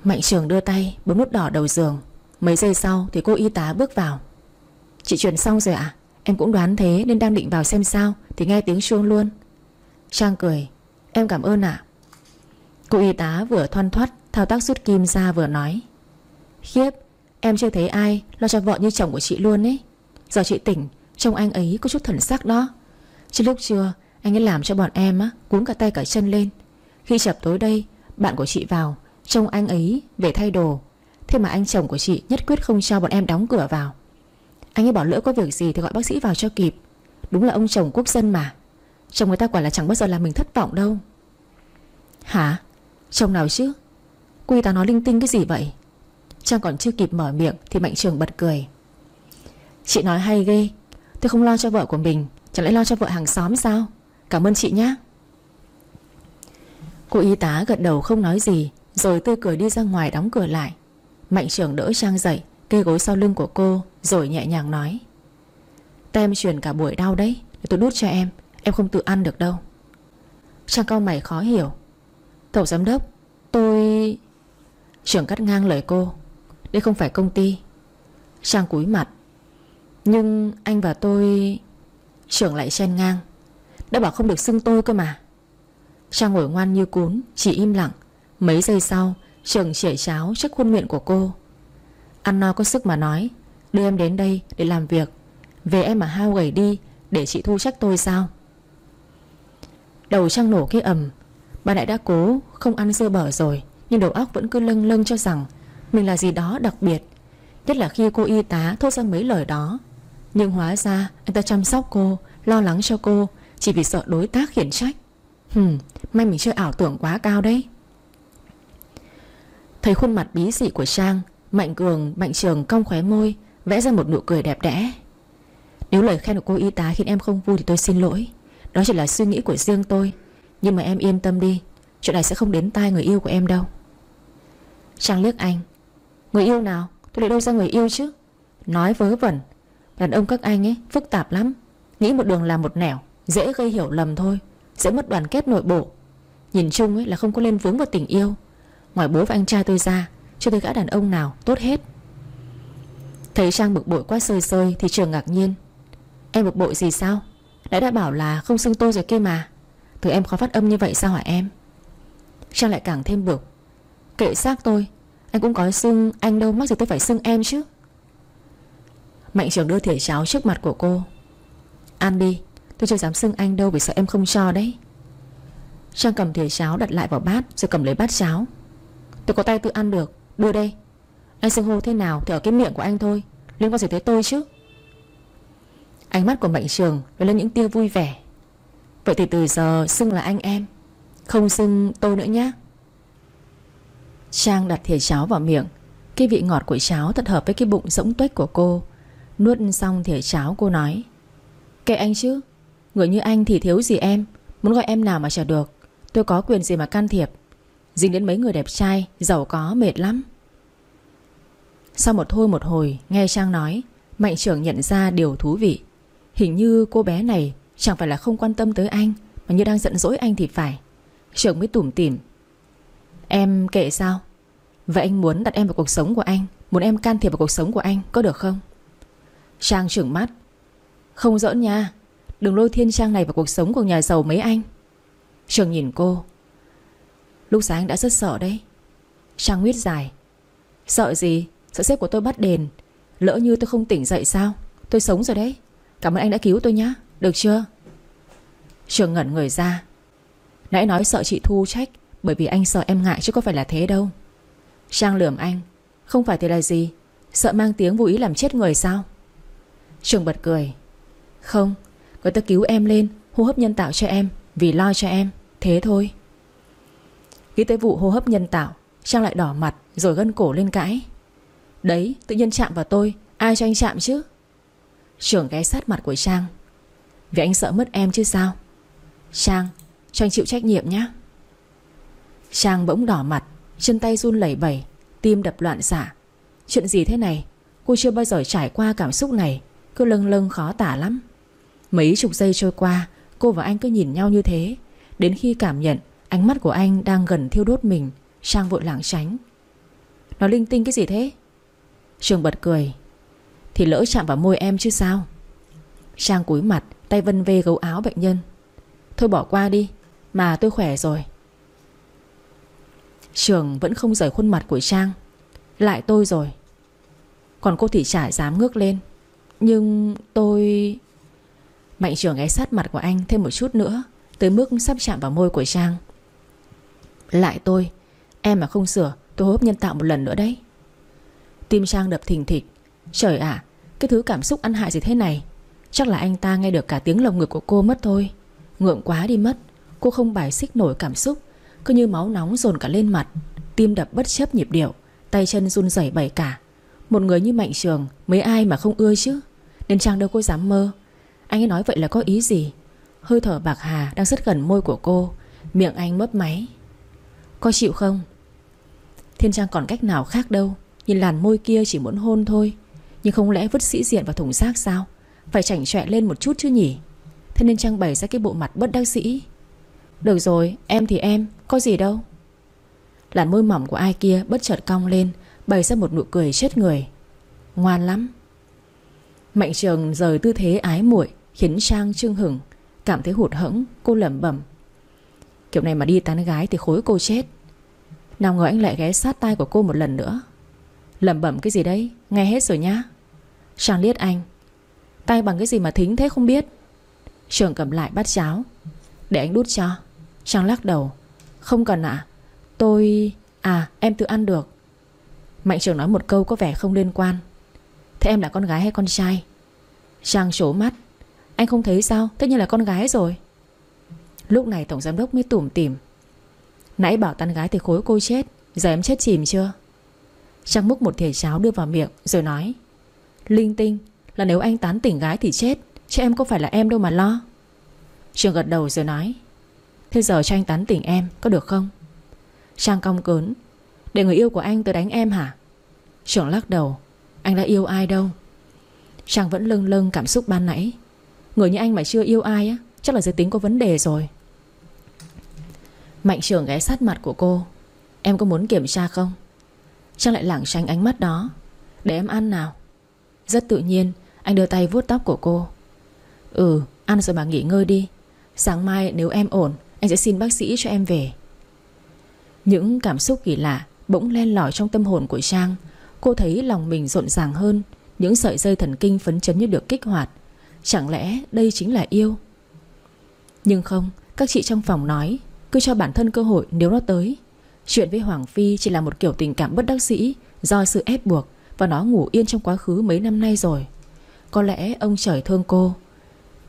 Mạnh trường đưa tay, bấm nút đỏ đầu giường. Mấy giây sau thì cô y tá bước vào. Chị chuyển xong rồi ạ. À? Em cũng đoán thế nên đang định vào xem sao Thì nghe tiếng chuông luôn. Trang cười. Em cảm ơn ạ. Cô y tá vừa thoăn thoắt, Thao tác rút kim ra vừa nói. Khiếp, Em chưa thấy ai lo cho vợ như chồng của chị luôn ấy. Giờ chị tỉnh, Trông anh ấy có chút thần sắc đó. Chứ lúc trưa, Anh ấy làm cho bọn em á Cuốn cả tay cả chân lên. Khi chập tối đây, Bạn của chị vào Trông anh ấy về thay đồ. Thế mà anh chồng của chị nhất quyết không cho bọn em đóng cửa vào. Anh ấy bảo lỡ có việc gì thì gọi bác sĩ vào cho kịp. Đúng là ông chồng quốc dân mà. Chồng người ta quả là chẳng bao giờ làm mình thất vọng đâu. Hả? Chồng nào chứ? Quy ta nói linh tinh cái gì vậy? Trang còn chưa kịp mở miệng Thì Mạnh Trường bật cười. Chị nói hay ghê. Tôi không lo cho vợ của mình, Chẳng lẽ lo cho vợ hàng xóm sao? Cảm ơn chị nhé Cô y tá gật đầu không nói gì rồi tươi cười đi ra ngoài đóng cửa lại. Mạnh trưởng đỡ Trang dậy, Kê gối sau lưng của cô, Rồi nhẹ nhàng nói. Tem truyền cả buổi đau đấy, Để tôi đút cho em Em không tự ăn được đâu. Trang cao mày khó hiểu. Tổng giám đốc, Tôi... Trưởng cắt ngang lời cô. Đây không phải công ty. Trang cúi mặt. Nhưng anh và tôi... Trưởng lại chen ngang. Đã bảo không được xưng tôi cơ mà. Trang ngồi ngoan như cún, Chỉ im lặng. Mấy giây sau Trưởng chảy cháo trước khuôn miệng của cô. Ăn no có sức mà nói Đưa em đến đây để làm việc. Về em mà hao gầy đi Để chị thu trách tôi sao? Đầu trăng nổ cái ầm Bà đại đã cố không ăn dưa bở rồi Nhưng đầu óc vẫn cứ lâng lâng cho rằng Mình là gì đó đặc biệt. Nhất là khi cô y tá thốt ra mấy lời đó. Nhưng hóa ra anh ta chăm sóc cô Lo lắng cho cô Chỉ vì sợ đối tác khiển trách. Hừm, may mình chơi ảo tưởng quá cao đấy. Thấy khuôn mặt bí dị của Trang Mạnh Cường, Mạnh Trường cong khóe môi Vẽ ra một nụ cười đẹp đẽ. Nếu lời khen của cô y tá khiến em không vui Thì tôi xin lỗi. Đó chỉ là suy nghĩ của riêng tôi. Nhưng mà em yên tâm đi Chuyện này sẽ không đến tai người yêu của em đâu. Trang liếc anh. Người yêu nào? Tôi lấy đâu ra người yêu chứ? Nói vớ vẩn. Đàn ông các anh ấy phức tạp lắm. Nghĩ một đường làm một nẻo Dễ gây hiểu lầm thôi Dễ mất đoàn kết nội bộ. Nhìn chung ấy là không có lên vướng vào tình yêu. Ngoài bố và anh trai tôi ra, Chưa thấy gã đàn ông nào tốt hết. Thấy Trang bực bội quá sơi sơi Thì trường ngạc nhiên. Em bực bội gì sao? Đã đã bảo là không xưng tôi rồi kia mà. Từ em khó phát âm như vậy sao hả em? Trang lại càng thêm bực. Kệ xác tôi, Anh cũng có xưng anh đâu mắc gì tôi phải xưng em chứ. Mạnh trường đưa thìa cháo trước mặt của cô. Ăn đi, Tôi chưa dám xưng anh đâu vì sợ em không cho đấy. Trang cầm thìa cháo đặt lại vào bát Rồi cầm lấy bát cháo. Tôi có tay tự ăn được. Đưa đây. Anh xưng hô thế nào thì ở cái miệng của anh thôi. Liên quan gì tới tôi chứ? Ánh mắt của Mạnh Trường Nói lên những tia vui vẻ. Vậy thì từ giờ xưng là anh em. Không xưng tôi nữa nhé Trang đặt thìa cháo vào miệng. Cái vị ngọt của cháo thật hợp với cái bụng rỗng tuếch của cô. Nuốt xong thìa cháo, cô nói, Kệ anh chứ. Người như anh thì thiếu gì em. Muốn gọi em nào mà chả được. Tôi có quyền gì mà can thiệp. Dính đến mấy người đẹp trai, Giàu có, mệt lắm. Sau một thôi một hồi, Nghe Trang nói, Mạnh trưởng nhận ra điều thú vị. Hình như cô bé này Chẳng phải là không quan tâm tới anh, Mà như đang giận dỗi anh thì phải. Trưởng mới tủm tỉm. Em kệ sao? Vậy anh muốn đặt em vào cuộc sống của anh, Muốn em can thiệp vào cuộc sống của anh, Có được không? Trang trưởng mắt. Không giỡn nha, Đừng lôi thiên trang này vào cuộc sống của nhà giàu mấy anh. Trường nhìn cô. Lúc sáng đã rất sợ đấy. Trang huyết dài Sợ gì? Sợ sếp của tôi bắt đền. Lỡ như tôi không tỉnh dậy sao? Tôi sống rồi đấy. Cảm ơn anh đã cứu tôi nhá. Được chưa? Trường ngẩn người ra. Nãy nói sợ chị Thu trách, Bởi vì anh sợ em ngại chứ có phải là thế đâu. Trang lườm anh. Không phải thì là gì? Sợ mang tiếng vô ý làm chết người sao? Trường bật cười. Không, Người ta cứu em lên, Hô hấp nhân tạo cho em, Vì lo cho em. Thế thôi. Nghĩ tới vụ hô hấp nhân tạo, Trang lại đỏ mặt Rồi gân cổ lên cãi. Đấy, tự nhiên chạm vào tôi, Ai cho anh chạm chứ? Trường ghé sát mặt của Trang. Vì anh sợ mất em chứ sao? Trang, cho anh chịu trách nhiệm nhé Trang bỗng đỏ mặt, Chân tay run lẩy bẩy, Tim đập loạn xạ. Chuyện gì thế này? Cô chưa bao giờ trải qua cảm xúc này, Cứ lâng lâng khó tả lắm. Mấy chục giây trôi qua, Cô và anh cứ nhìn nhau như thế, Đến khi cảm nhận ánh mắt của anh đang gần thiêu đốt mình, Trang vội lảng tránh. Nó linh tinh cái gì thế? Trường bật cười. Thì lỡ chạm vào môi em chứ sao? Trang cúi mặt, Tay vân vê gấu áo bệnh nhân. Thôi bỏ qua đi, Mà tôi khỏe rồi. Trường vẫn không rời khuôn mặt của Trang. Lại tôi rồi. Còn cô thì chả dám ngước lên. Nhưng tôi... Mạnh trường ghé sát mặt của anh thêm một chút nữa, Tới mức sắp chạm vào môi của Trang. Lại tôi. Em mà không sửa, tôi hốp nhân tạo một lần nữa đấy. Tim Trang đập thình thịch. Trời ạ, Cái thứ cảm xúc ăn hại gì thế này? Chắc là anh ta nghe được cả tiếng lồng ngực của cô mất thôi. Ngượng quá đi mất. Cô không bài xích nổi cảm xúc. Cứ như máu nóng dồn cả lên mặt. Tim đập bất chấp nhịp điệu, Tay chân run rẩy bẩy cả. Một người như Mạnh Trường, Mấy ai mà không ưa chứ? Nên Trang đâu có dám mơ. Anh ấy nói vậy là có ý gì? Hơi thở bạc hà đang rất gần môi của cô. Miệng anh mấp máy. Có chịu không? Thiên Trang còn cách nào khác đâu. Nhìn làn môi kia chỉ muốn hôn thôi. Nhưng không lẽ vứt sĩ diện vào thùng xác sao? Phải chảnh chọe lên một chút chứ nhỉ? Thế nên Trang bày ra cái bộ mặt bất đắc sĩ Được rồi, em thì em, Có gì đâu. Làn môi mỏng của ai kia bất chợt cong lên, Bày ra một nụ cười chết người. Ngoan lắm. Mạnh trường rời tư thế ái muội, Khiến Trang trưng hửng, Cảm thấy hụt hẫng, Cô lẩm bẩm. Kiểu này mà đi tán gái thì khối cô chết. Nào ngờ anh lại ghé sát tai của cô một lần nữa. Lẩm bẩm cái gì đấy Nghe hết rồi nhá. Trang liếc anh. Tay bằng cái gì mà thính thế không biết? Trường cầm lại bát cháo. Để anh đút cho. Trang lắc đầu. Không cần ạ. Tôi... À em tự ăn được. Mạnh trường nói một câu có vẻ không liên quan. Thế em là con gái hay con trai? Trang trố mắt. Anh không thấy sao? Tất nhiên là con gái rồi. Lúc này tổng giám đốc mới tủm tỉm. Nãy bảo tán gái thì khối cô chết, Giờ em chết chìm chưa? Trang múc một thìa cháo đưa vào miệng, Rồi nói, Linh tinh, là nếu anh tán tỉnh gái thì chết, Chứ em có phải là em đâu mà lo. Trường gật đầu rồi nói, Thế giờ cho anh tán tỉnh em, có được không? Trang cong cớn, Để người yêu của anh tới đánh em hả? Trường lắc đầu, Anh đã yêu ai đâu? Trang vẫn lâng lâng cảm xúc ban nãy, Người như anh mà chưa yêu ai á, Chắc là giới tính có vấn đề rồi. Mạnh trường ghé sát mặt của cô. Em có muốn kiểm tra không? Trang lại lảng tránh ánh mắt đó. Để em ăn nào. Rất tự nhiên, Anh đưa tay vuốt tóc của cô. Ừ ăn rồi mà nghỉ ngơi đi. Sáng mai nếu em ổn, Anh sẽ xin bác sĩ cho em về. Những cảm xúc kỳ lạ Bỗng len lỏi trong tâm hồn của Trang. Cô thấy lòng mình rộn ràng hơn, Những sợi dây thần kinh phấn chấn như được kích hoạt. Chẳng lẽ đây chính là yêu? Nhưng không, Các chị trong phòng nói cứ cho bản thân cơ hội nếu nó tới. Chuyện với Hoàng Phi chỉ là một kiểu tình cảm bất đắc dĩ Do sự ép buộc Và nó ngủ yên trong quá khứ mấy năm nay rồi. Có lẽ ông trời thương cô.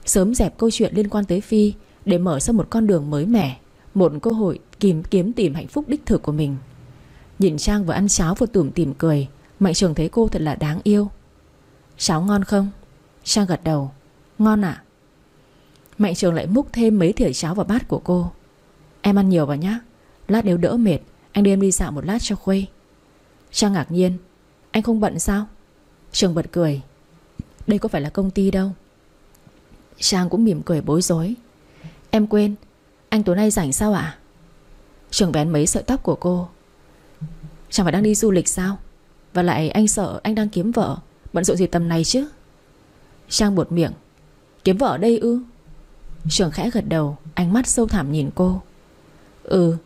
Sớm dẹp câu chuyện liên quan tới Phi Để mở ra một con đường mới mẻ, Một cơ hội kiếm kiếm tìm hạnh phúc đích thực của mình. Nhìn Trang vừa ăn cháo vừa tủm tỉm cười, Mạnh trường thấy cô thật là đáng yêu. Cháo ngon không? Trang gật đầu. Ngon ạ. Mạnh trường lại múc thêm mấy thìa cháo vào bát của cô. Em ăn nhiều vào nhá. Lát nếu đỡ mệt, Anh đưa em đi dạo một lát cho khuây Trang ngạc nhiên. Anh không bận sao? Trường bật cười. Đây có phải là công ty đâu. Trang cũng mỉm cười bối rối. Em quên, Anh tối nay rảnh sao ạ? Trường vén mấy sợi tóc của cô. Chẳng phải đang đi du lịch sao? Và lại anh sợ anh đang kiếm vợ. Bận rộn gì tầm này chứ? Trang buột miệng. Kiếm vợ ở đây ư? Trường khẽ gật đầu, Ánh mắt sâu thẳm nhìn cô. Ừ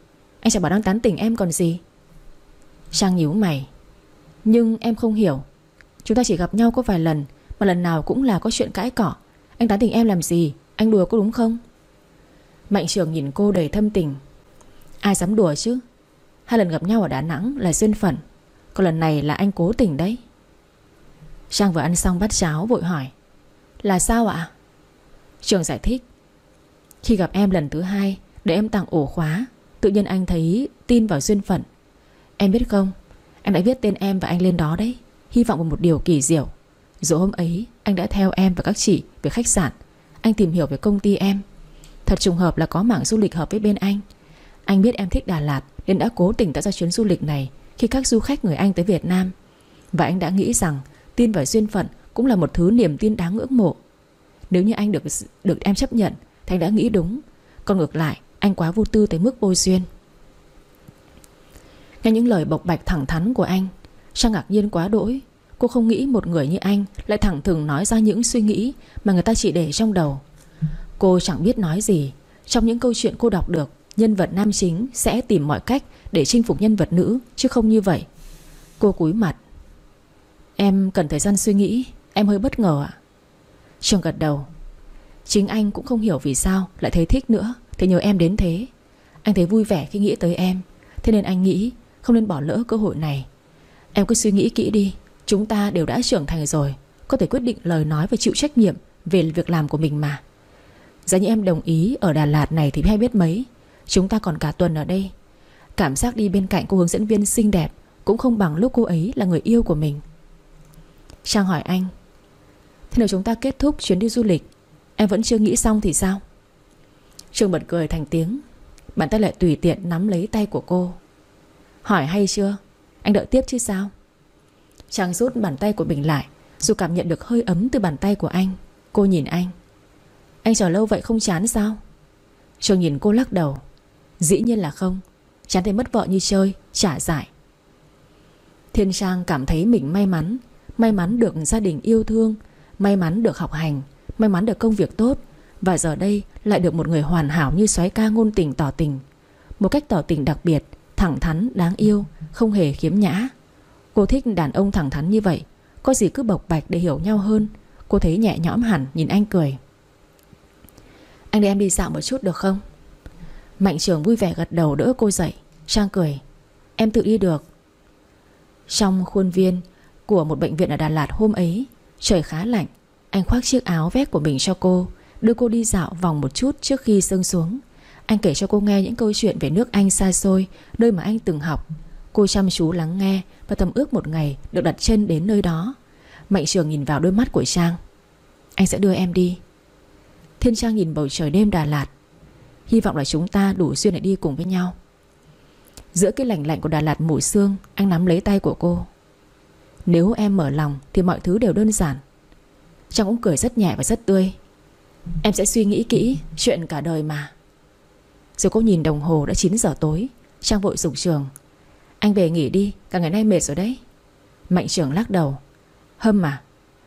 Anh chẳng bảo đang tán tỉnh em còn gì? Trang nhíu mày. Nhưng em không hiểu. Chúng ta chỉ gặp nhau có vài lần, Mà lần nào cũng là có chuyện cãi cỏ Anh tán tỉnh em làm gì? Anh đùa có đúng không? Mạnh trường nhìn cô đầy thâm tình. Ai dám đùa chứ? Hai lần gặp nhau ở Đà Nẵng là duyên phận. Còn lần này là anh cố tình đấy. Trang vừa ăn xong bát cháo vội hỏi. Là sao ạ? Trường giải thích. Khi gặp em lần thứ hai để em tặng ổ khóa, Tự nhiên anh thấy tin vào duyên phận. Em biết không, Anh đã viết tên em và anh lên đó đấy. Hy vọng vào một điều kỳ diệu. Dù hôm ấy, Anh đã theo em và các chị về khách sạn. Anh tìm hiểu về công ty em. Thật trùng hợp là có mảng du lịch hợp với bên anh. Anh biết em thích Đà Lạt Nên đã cố tình tạo ra chuyến du lịch này Khi các du khách người Anh tới Việt Nam. Và anh đã nghĩ rằng Tin vào duyên phận cũng là một thứ niềm tin đáng ngưỡng mộ. Nếu như anh được được em chấp nhận, Thì anh đã nghĩ đúng. Còn ngược lại anh quá vô tư tới mức vô duyên Nghe những lời bộc bạch thẳng thắn của anh, Trang ngạc nhiên quá đỗi. Cô không nghĩ một người như anh Lại thẳng thừng nói ra những suy nghĩ Mà người ta chỉ để trong đầu. Cô chẳng biết nói gì. Trong những câu chuyện cô đọc được, Nhân vật nam chính sẽ tìm mọi cách Để chinh phục nhân vật nữ, Chứ không như vậy. Cô cúi mặt. Em cần thời gian suy nghĩ, Em hơi bất ngờ ạ. Trường gật đầu. Chính anh cũng không hiểu vì sao Lại thấy thích nữa. Thế nhờ em đến thế. Anh thấy vui vẻ khi nghĩ tới em. Thế nên anh nghĩ không nên bỏ lỡ cơ hội này. Em cứ suy nghĩ kỹ đi. Chúng ta đều đã trưởng thành rồi. Có thể quyết định lời nói và chịu trách nhiệm Về việc làm của mình mà. Giá như em đồng ý ở Đà Lạt này thì hay biết mấy. Chúng ta còn cả tuần ở đây. Cảm giác đi bên cạnh cô hướng dẫn viên xinh đẹp Cũng không bằng lúc cô ấy là người yêu của mình. Trang hỏi anh, Thế nếu chúng ta kết thúc chuyến đi du lịch? Em vẫn chưa nghĩ xong thì sao? Trương bật cười thành tiếng. Bàn tay lại tùy tiện nắm lấy tay của cô. Hỏi hay chưa? Anh đợi tiếp chứ sao? Trang rút bàn tay của mình lại, Dù cảm nhận được hơi ấm từ bàn tay của anh, Cô nhìn anh. Anh chờ lâu vậy không chán sao? Trường nhìn cô lắc đầu. Dĩ nhiên là không. Chán thấy mất vợ như chơi, Trả giải. Thiên Trang cảm thấy mình may mắn. May mắn được gia đình yêu thương. May mắn được học hành. May mắn được công việc tốt. Và giờ đây lại được một người hoàn hảo như xoáy ca ngôn tình tỏ tình. Một cách tỏ tình đặc biệt Thẳng thắn, đáng yêu Không hề khiếm nhã. Cô thích đàn ông thẳng thắn như vậy Có gì cứ bộc bạch để hiểu nhau hơn. Cô thấy nhẹ nhõm hẳn nhìn anh cười. Anh để em đi dạo một chút được không? Mạnh trường vui vẻ gật đầu đỡ cô dậy. Trang cười. Em tự đi được. Trong khuôn viên Của một bệnh viện ở Đà Lạt hôm ấy Trời khá lạnh. Anh khoác chiếc áo vest của mình cho cô. Đưa cô đi dạo vòng một chút trước khi sương xuống. Anh kể cho cô nghe những câu chuyện về nước Anh xa xôi, Nơi mà anh từng học. Cô chăm chú lắng nghe Và tầm ước một ngày được đặt chân đến nơi đó. Mạnh trường nhìn vào đôi mắt của Trang. Anh sẽ đưa em đi. Thiên Trang nhìn bầu trời đêm Đà Lạt. Hy vọng là chúng ta đủ duyên để đi cùng với nhau. Giữa cái lạnh lạnh của Đà Lạt mùi sương, Anh nắm lấy tay của cô. Nếu em mở lòng Thì mọi thứ đều đơn giản. Trang cũng cười rất nhẹ và rất tươi. Em sẽ suy nghĩ kỹ Chuyện cả đời mà. Rồi cô nhìn đồng hồ đã 9 giờ tối, Trang vội dục trường. Anh về nghỉ đi, Cả ngày nay mệt rồi đấy. Mạnh trưởng lắc đầu. Hâm mà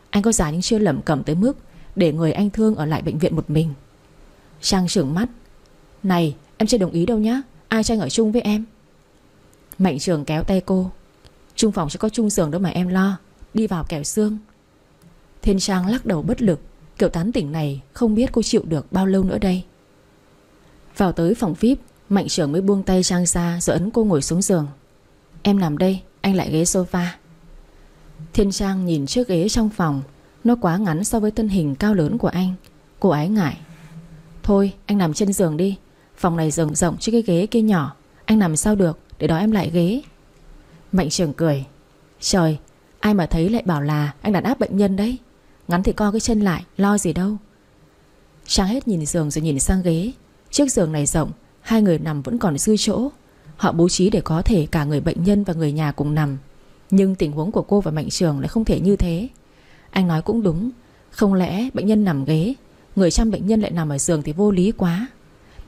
Anh có già nhưng chưa lầm cầm tới mức Để người anh thương ở lại bệnh viện một mình. Trang trưởng mắt. Này, em chưa đồng ý đâu nhá, Ai cho anh ở chung với em? Mạnh trường kéo tay cô. Trung phòng sẽ có chung giường đâu mà em lo, Đi vào kẻo xương. Thiên Trang lắc đầu bất lực. Kiểu tán tỉnh này không biết cô chịu được bao lâu nữa đây. Vào tới phòng VIP Mạnh trưởng mới buông tay Trang ra Rồi ấn cô ngồi xuống giường. Em nằm đây, anh lại ghế sofa. Thiên Trang nhìn chiếc ghế trong phòng, Nó quá ngắn so với thân hình cao lớn của anh. Cô ái ngại. Thôi, anh nằm trên giường đi, Phòng này rộng rộng chứ cái ghế kia nhỏ, Anh nằm sao được, để đó em lại ghế. Mạnh trưởng cười. Trời, ai mà thấy lại bảo là anh đàn áp bệnh nhân đấy. Ngắn thì co cái chân lại, Lo gì đâu. Trang hết nhìn giường rồi nhìn sang ghế. Chiếc giường này rộng, Hai người nằm vẫn còn dư chỗ. Họ bố trí để có thể cả người bệnh nhân và người nhà cùng nằm. Nhưng tình huống của cô và Mạnh Trường lại không thể như thế. Anh nói cũng đúng, Không lẽ bệnh nhân nằm ghế, Người chăm bệnh nhân lại nằm ở giường thì vô lý quá.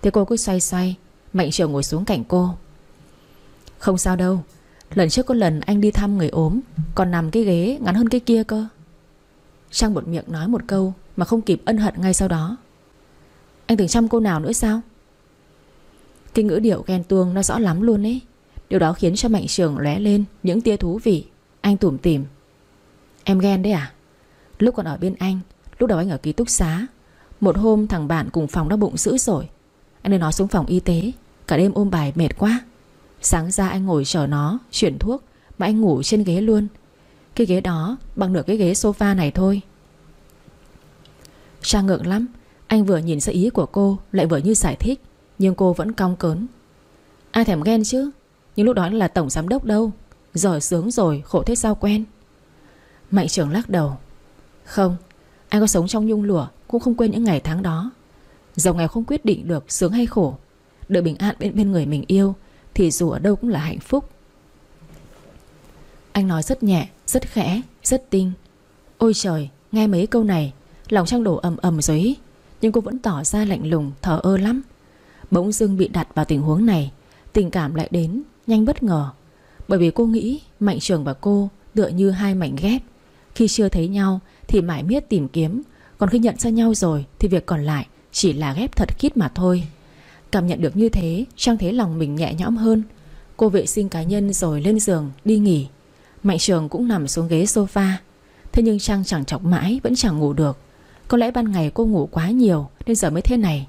Thế cô cứ xoay xoay, Mạnh Trường ngồi xuống cạnh cô. Không sao đâu, Lần trước có lần anh đi thăm người ốm, Còn nằm cái ghế ngắn hơn cái kia cơ. Trang một miệng nói một câu Mà không kịp ân hận ngay sau đó. Anh từng chăm cô nào nữa sao? Cái ngữ điệu ghen tuông Nó rõ lắm luôn ấy. Điều đó khiến cho Mạnh Trường lóe lên Những tia thú vị. Anh tủm tỉm. Em ghen đấy à? Lúc còn ở bên anh, Lúc đầu anh ở ký túc xá, Một hôm thằng bạn cùng phòng nó bụng dữ rồi Anh đưa nó xuống phòng y tế, Cả đêm ôm bài mệt quá. Sáng ra anh ngồi chờ nó, Chuyển thuốc, Mà anh ngủ trên ghế luôn. Cái ghế đó bằng nửa cái ghế sofa này thôi. Trang ngượng lắm, Anh vừa nhìn ra ý của cô Lại vừa như giải thích, Nhưng cô vẫn cong cớn. Ai thèm ghen chứ? Nhưng lúc đó là tổng giám đốc đâu? Giỏi sướng rồi, khổ thế sao quen? Mạnh trưởng lắc đầu. Không, Anh có sống trong nhung lụa, Cũng không quên những ngày tháng đó. Dòng nghèo không quyết định được sướng hay khổ. Được bình an bên bên người mình yêu, Thì dù ở đâu cũng là hạnh phúc. Anh nói rất nhẹ rất khẽ, rất tinh. Ôi trời, nghe mấy câu này Lòng Trang đổ ầm ầm rồi Nhưng cô vẫn tỏ ra lạnh lùng, thở ơ lắm. Bỗng dưng bị đặt vào tình huống này Tình cảm lại đến nhanh bất ngờ. Bởi vì cô nghĩ Mạnh Trường và cô tựa như hai mảnh ghép. Khi chưa thấy nhau thì mãi miết tìm kiếm Còn khi nhận ra nhau rồi Thì việc còn lại chỉ là ghép thật kít mà thôi. Cảm nhận được như thế Trang thấy lòng mình nhẹ nhõm hơn. Cô vệ sinh cá nhân rồi lên giường đi nghỉ. Mạnh Trường cũng nằm xuống ghế sofa. Thế nhưng Trang chẳng chọc mãi, Vẫn chẳng ngủ được. Có lẽ ban ngày cô ngủ quá nhiều, Nên giờ mới thế này.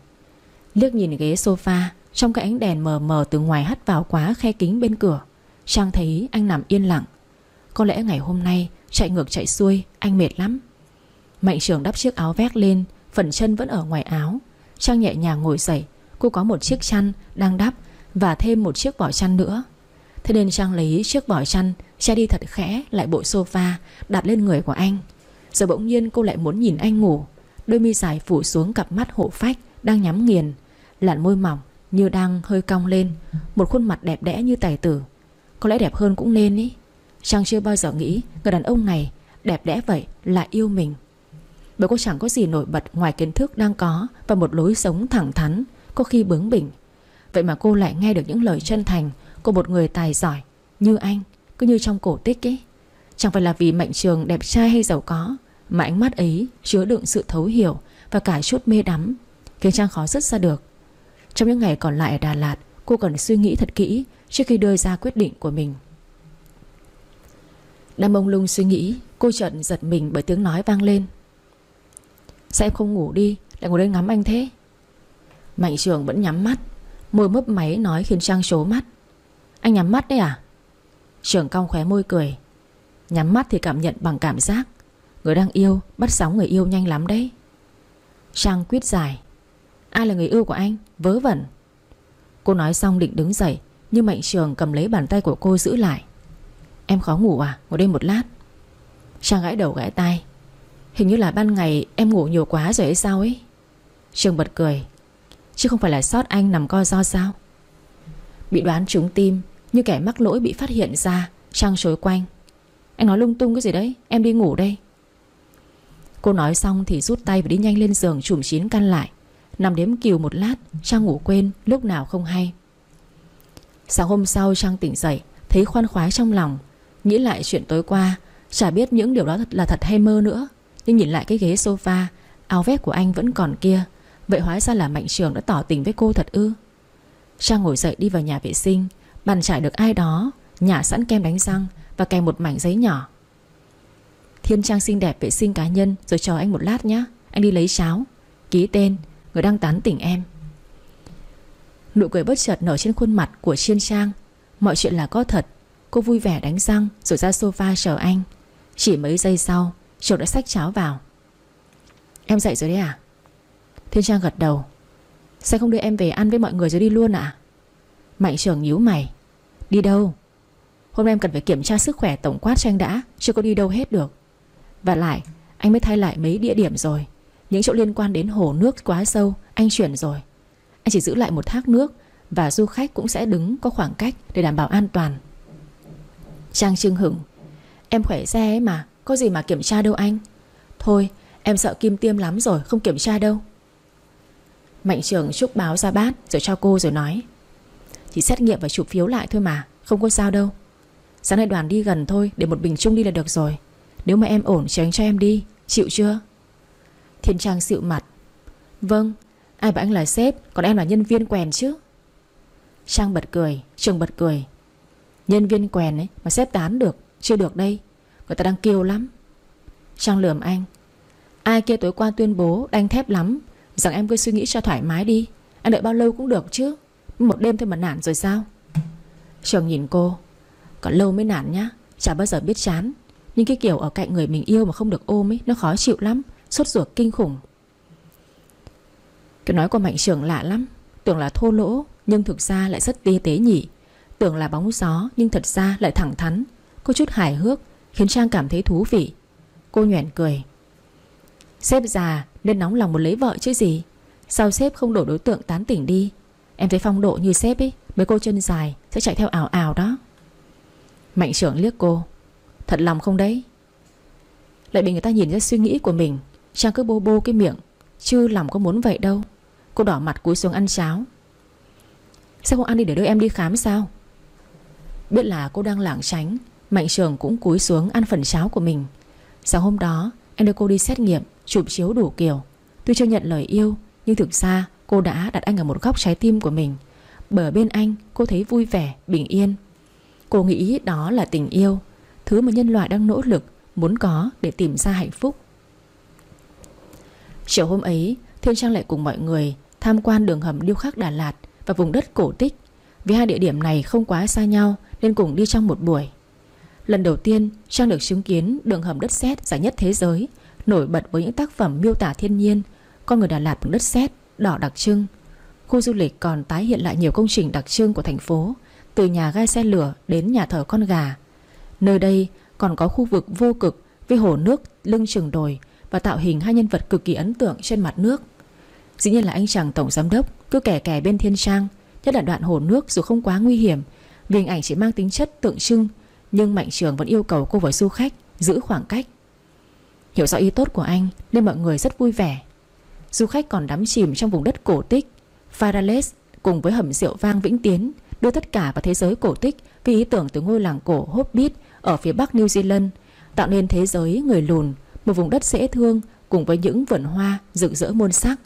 Liếc nhìn ghế sofa, Trong cái ánh đèn mờ mờ từ ngoài hắt vào quá khe kính bên cửa, Trang thấy anh nằm yên lặng. Có lẽ ngày hôm nay, Chạy ngược chạy xuôi, Anh mệt lắm. Mạnh trường đắp chiếc áo vét lên, Phần chân vẫn ở ngoài áo. Trang nhẹ nhàng ngồi dậy, Cô có một chiếc chăn đang đắp Và thêm một chiếc vỏ chăn nữa. Thế nên Trang lấy chiếc vỏ chăn, Che đi thật khẽ lại bộ sofa, Đặt lên người của anh. Rồi bỗng nhiên cô lại muốn nhìn anh ngủ. Đôi mi dài phủ xuống cặp mắt hộ phách, Đang nhắm nghiền. Lạn môi mỏng như đang hơi cong lên, Một khuôn mặt đẹp đẽ như tài tử. Có lẽ đẹp hơn cũng nên ý. Trang chưa bao giờ nghĩ Người đàn ông này đẹp đẽ vậy là yêu mình. Bởi cô chẳng có gì nổi bật Ngoài kiến thức đang có Và một lối sống thẳng thắn, Có khi bướng bỉnh. Vậy mà cô lại nghe được những lời chân thành của một người tài giỏi Như anh, Cứ như trong cổ tích ấy. Chẳng phải là vì mạnh trường đẹp trai hay giàu có, Mà ánh mắt ấy chứa đựng sự thấu hiểu Và cả chút mê đắm, Khiến Trang khó dứt ra được. Trong những ngày còn lại ở Đà Lạt, Cô cần suy nghĩ thật kỹ Trước khi đưa ra quyết định của mình. Đang mông lung suy nghĩ, Cô chợt giật mình bởi tiếng nói vang lên. Sao em không ngủ đi? Lại ngồi đây ngắm anh thế? Mạnh trường vẫn nhắm mắt, Môi mấp máy nói khiến Trang trố mắt. Anh nhắm mắt đấy à? Trường cong khóe môi cười. Nhắm mắt thì cảm nhận bằng cảm giác. Người đang yêu bắt sóng người yêu nhanh lắm đấy. Trang quyết dài, Ai là người yêu của anh? Vớ vẩn. Cô nói xong định đứng dậy Nhưng Mạnh Trường cầm lấy bàn tay của cô giữ lại. Em khó ngủ à? Ngồi đây một lát. Trang gãi đầu gãi tay Hình như là ban ngày em ngủ nhiều quá rồi hay sao ấy? Trường bật cười. Chứ không phải là sót anh nằm co do sao? Bị đoán trúng tim như kẻ mắc lỗi bị phát hiện ra, Trăng trối quanh. Anh nói lung tung cái gì đấy? Em đi ngủ đây. Cô nói xong thì rút tay và đi nhanh lên giường Chùm chín căn lại. Nằm đếm kiều một lát Trang ngủ quên, lúc nào không hay. Sáng hôm sau Trang tỉnh dậy, Thấy khoan khoái trong lòng. Nghĩ lại chuyện tối qua, Chả biết những điều đó thật là thật hay mơ nữa. Nhưng nhìn lại cái ghế sofa, Áo vest của anh vẫn còn kia. Vậy hóa ra là Mạnh Trường đã tỏ tình với cô thật ư? Trang ngồi dậy đi vào nhà vệ sinh. Bàn trải được ai đó Nhả sẵn kem đánh răng Và kèm một mảnh giấy nhỏ. Thiên Trang xinh đẹp vệ sinh cá nhân, Rồi chờ anh một lát nhé Anh đi lấy cháo. Ký tên, Người đang tán tỉnh em. Nụ cười bất chợt nở trên khuôn mặt của thiên Trang. Mọi chuyện là có thật. Cô vui vẻ đánh răng, rồi ra sofa chờ anh. Chỉ mấy giây sau Trường đã xách cháo vào. Em dậy rồi đấy à? Thiên Trang gật đầu. Sao không đưa em về ăn với mọi người rồi đi luôn à? Mạnh trường nhíu mày. Đi đâu? Hôm nay em cần phải kiểm tra sức khỏe tổng quát cho anh đã, Chưa có đi đâu hết được. Và lại, anh mới thay lại mấy địa điểm rồi. Những chỗ liên quan đến hồ nước quá sâu, Anh chuyển rồi. Anh chỉ giữ lại một thác nước Và du khách cũng sẽ đứng có khoảng cách Để đảm bảo an toàn. Trang trưng hửng, Em khỏe xe ấy mà, Có gì mà kiểm tra đâu anh. Thôi, em sợ kim tiêm lắm rồi, Không kiểm tra đâu. Mạnh Trường trúc báo ra bát, Rồi cho cô rồi nói. Chỉ xét nghiệm và chụp phiếu lại thôi mà, Không có sao đâu. Sáng nay đoàn đi gần thôi, Để một bình chung đi là được rồi. Nếu mà em ổn thì anh cho em đi. Chịu chưa? Thiên Trang xịu mặt. Vâng Ai bảo anh là sếp, Còn em là nhân viên quèn chứ? Trang bật cười, Trường bật cười. Nhân viên quèn ấy, mà sếp tán được, Chưa được đây. Người ta đang kêu lắm. Trang lườm anh. Ai kia tối qua tuyên bố, đanh thép lắm. Rằng em cứ suy nghĩ cho thoải mái đi. Anh đợi bao lâu cũng được chứ? Một đêm thôi mà nản rồi sao? Trường nhìn cô. Còn lâu mới nản nhá. Chả bao giờ biết chán. Nhưng cái kiểu ở cạnh người mình yêu mà không được ôm ấy, Nó khó chịu lắm. Sốt ruột kinh khủng. Kiểu nói của Mạnh Trường lạ lắm. Tưởng là thô lỗ, Nhưng thực ra lại rất tê tế nhỉ. Tưởng là bóng gió, nhưng thật ra lại thẳng thắn. Có chút hài hước, Khiến Trang cảm thấy thú vị. Cô nhoẻn cười. Sếp già, nên nóng lòng muốn lấy vợ chứ gì? Sao sếp không đổi đối tượng tán tỉnh đi? Em thấy phong độ như sếp ấy, Mấy cô chân dài sẽ chạy theo ảo ảo đó. Mạnh trưởng liếc cô, Thật lòng không đấy? Lại bị người ta nhìn ra suy nghĩ của mình Trang cứ bô bô cái miệng, Chứ lòng có muốn vậy đâu. Cô đỏ mặt cúi xuống ăn cháo. Sao không ăn đi để đưa em đi khám sao? Biết là cô đang lảng tránh, Mạnh trường cũng cúi xuống ăn phần cháo của mình. Sáng hôm đó, em đưa cô đi xét nghiệm, Chụp chiếu đủ kiểu. Tuy chưa nhận lời yêu, Nhưng thực ra cô đã đặt anh ở một góc trái tim của mình. Bờ bên anh cô thấy vui vẻ, bình yên. Cô nghĩ đó là tình yêu Thứ mà nhân loại đang nỗ lực Muốn có để tìm ra hạnh phúc. Chiều hôm ấy Thiên Trang lại cùng mọi người Tham quan đường hầm điêu khắc Đà Lạt Và vùng đất cổ tích. Vì hai địa điểm này không quá xa nhau Nên cùng đi trong một buổi. Lần đầu tiên Trang được chứng kiến đường hầm đất sét dài nhất thế giới Nổi bật với những tác phẩm miêu tả thiên nhiên Con người Đà Lạt bằng đất sét. Đỏ đặc trưng. Khu du lịch còn tái hiện lại nhiều công trình đặc trưng của thành phố, Từ nhà ga xe lửa đến nhà thờ con gà. Nơi đây còn có khu vực vô cực Với hồ nước lưng chừng đồi Và tạo hình hai nhân vật cực kỳ ấn tượng trên mặt nước. Dĩ nhiên là anh chàng tổng giám đốc, Cứ kẻ kè bên thiên trang, Nhất là đoạn hồ nước dù không quá nguy hiểm, Vì hình ảnh chỉ mang tính chất tượng trưng, Nhưng Mạnh Trường vẫn yêu cầu cô với du khách Giữ khoảng cách. Hiểu rõ ý tốt của anh Nên mọi người rất vui vẻ. Du khách còn đắm chìm trong vùng đất cổ tích. Farales cùng với hầm rượu vang Vĩnh Tiến Đưa tất cả vào thế giới cổ tích Vì ý tưởng từ ngôi làng cổ Hobbit Ở phía bắc New Zealand, Tạo nên thế giới người lùn, Một vùng đất dễ thương Cùng với những vườn hoa rực rỡ muôn sắc.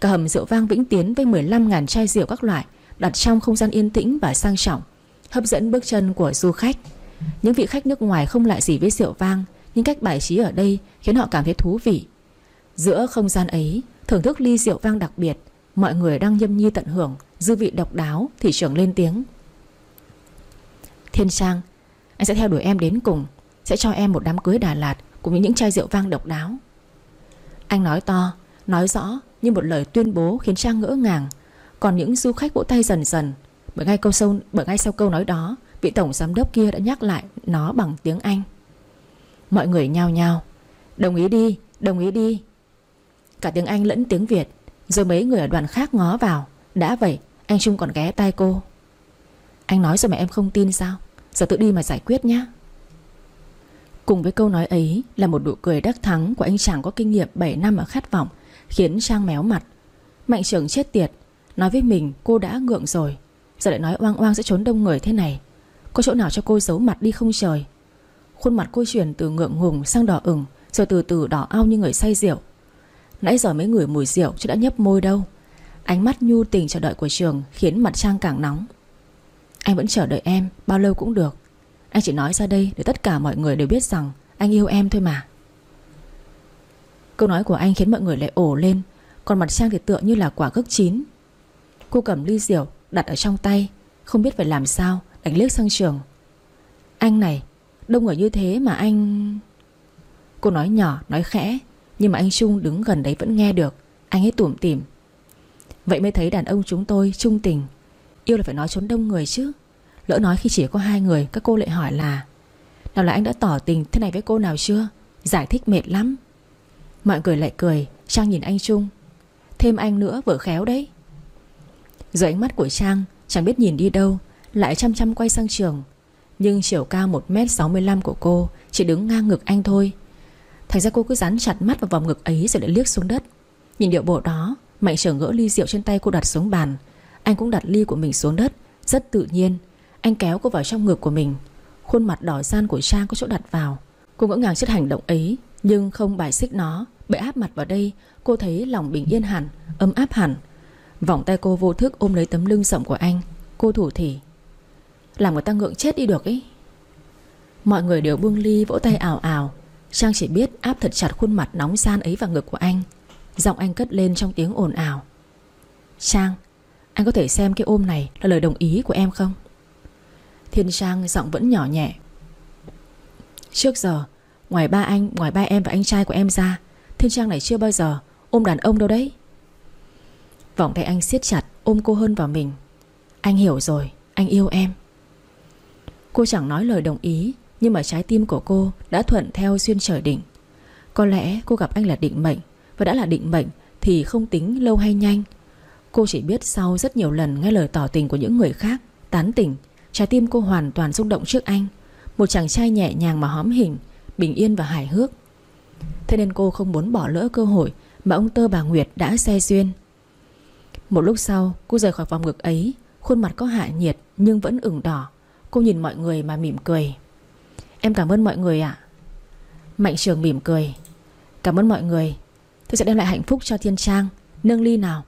Cả hầm rượu vang Vĩnh Tiến với 15.000 chai rượu các loại Đặt trong không gian yên tĩnh và sang trọng, Hấp dẫn bước chân của du khách. Những vị khách nước ngoài không lại gì với rượu vang, Nhưng cách bài trí ở đây Khiến họ cảm thấy thú vị. Giữa không gian ấy Thưởng thức ly rượu vang đặc biệt Mọi người đang nhâm nhi tận hưởng Dư vị độc đáo Thị trưởng lên tiếng. Thiên Trang, Anh sẽ theo đuổi em đến cùng Sẽ cho em một đám cưới Đà Lạt Cùng với những chai rượu vang độc đáo. Anh nói to Nói rõ như một lời tuyên bố khiến Trang ngỡ ngàng. Còn những du khách vỗ tay dần dần Bởi ngay, câu sâu, bởi ngay sau câu nói đó Vị tổng giám đốc kia đã nhắc lại Nó bằng tiếng Anh. Mọi người nhao nhao Đồng ý đi, đồng ý đi Cả tiếng Anh lẫn tiếng Việt. Rồi mấy người ở đoàn khác ngó vào. Đã vậy, anh Trung còn ghé tay cô. Anh nói rồi mà em không tin sao? Giờ tự đi mà giải quyết nhé Cùng với câu nói ấy Là một nụ cười đắc thắng của anh chàng có kinh nghiệm 7 năm ở khát vọng, Khiến Trang méo mặt. Mạnh trưởng chết tiệt, Nói với mình cô đã ngượng rồi. Giờ lại nói oang oang sẽ trốn đông người thế này. Có chỗ nào cho cô giấu mặt đi không trời? Khuôn mặt cô chuyển từ ngượng ngùng sang đỏ ửng, Rồi từ từ đỏ ao như người say rượu. Nãy giờ mới ngửi mùi rượu chứ đã nhấp môi đâu. Ánh mắt nhu tình chờ đợi của trường Khiến mặt Trang càng nóng. Anh vẫn chờ đợi em, Bao lâu cũng được. Anh chỉ nói ra đây để tất cả mọi người đều biết rằng Anh yêu em thôi mà. Câu nói của anh khiến mọi người lại ổ lên, Còn mặt Trang thì tựa như là quả gấc chín. Cô cầm ly rượu Đặt ở trong tay, Không biết phải làm sao, Đánh liếc sang trường. Anh này, Đông người như thế mà anh Cô nói nhỏ, nói khẽ nhưng mà anh Trung đứng gần đấy vẫn nghe được. Anh ấy tủm tỉm. Vậy mới thấy đàn ông chúng tôi trung tình. Yêu là phải nói trốn đông người chứ. Lỡ nói khi chỉ có hai người, Các cô lại hỏi là, Nào là anh đã tỏ tình thế này với cô nào chưa? Giải thích mệt lắm. Mọi người lại cười, Trang nhìn anh Trung. Thêm anh nữa, vợ khéo đấy. Rồi ánh mắt của Trang, Chẳng biết nhìn đi đâu, Lại chăm chăm quay sang trường. Nhưng chiều cao 1m65 của cô Chỉ đứng ngang ngực anh thôi. Thành ra cô cứ dán chặt mắt vào vòng ngực ấy Rồi lại liếc xuống đất. Nhìn điệu bộ đó, Mạnh trở gỡ ly rượu trên tay cô đặt xuống bàn. Anh cũng đặt ly của mình xuống đất. Rất tự nhiên, Anh kéo cô vào trong ngực của mình. Khuôn mặt đỏ gian của Trang có chỗ đặt vào. Cô ngỡ ngàng trước hành động ấy, Nhưng không bài xích nó. Bởi áp mặt vào đây, Cô thấy lòng bình yên hẳn, Ấm áp hẳn. Vòng tay cô vô thức ôm lấy tấm lưng rộng của anh. Cô thủ thỉ, Làm người ta ngượng chết đi được ấy. Mọi người đều buông ly, vỗ tay ảo ảo Trang chỉ biết áp thật chặt khuôn mặt nóng gian ấy vào ngực của anh. Giọng anh cất lên trong tiếng ồn ào. Trang Anh có thể xem cái ôm này là lời đồng ý của em không? Thiên Trang giọng vẫn nhỏ nhẹ. Trước giờ Ngoài ba anh, ngoài ba em và anh trai của em ra Thiên Trang này chưa bao giờ Ôm đàn ông đâu đấy. Vòng tay anh siết chặt ôm cô hơn vào mình. Anh hiểu rồi Anh yêu em. Cô chẳng nói lời đồng ý nhưng mà trái tim của cô đã thuận theo xuyên trời định. Có lẽ cô gặp anh là định mệnh, Và đã là định mệnh thì không tính lâu hay nhanh. Cô chỉ biết sau rất nhiều lần nghe lời tỏ tình của những người khác, Tán tỉnh, Trái tim cô hoàn toàn rung động trước anh. Một chàng trai nhẹ nhàng mà hóm hình, Bình yên và hài hước. Thế nên cô không muốn bỏ lỡ cơ hội Mà ông Tơ bà Nguyệt đã xe duyên. Một lúc sau, cô rời khỏi vòng ngực ấy, Khuôn mặt có hạ nhiệt Nhưng vẫn ửng đỏ. Cô nhìn mọi người mà mỉm cười. Em cảm ơn mọi người ạ. Mạnh trường mỉm cười. Cảm ơn mọi người. Tôi sẽ đem lại hạnh phúc cho Thiên Trang. Nâng ly nào.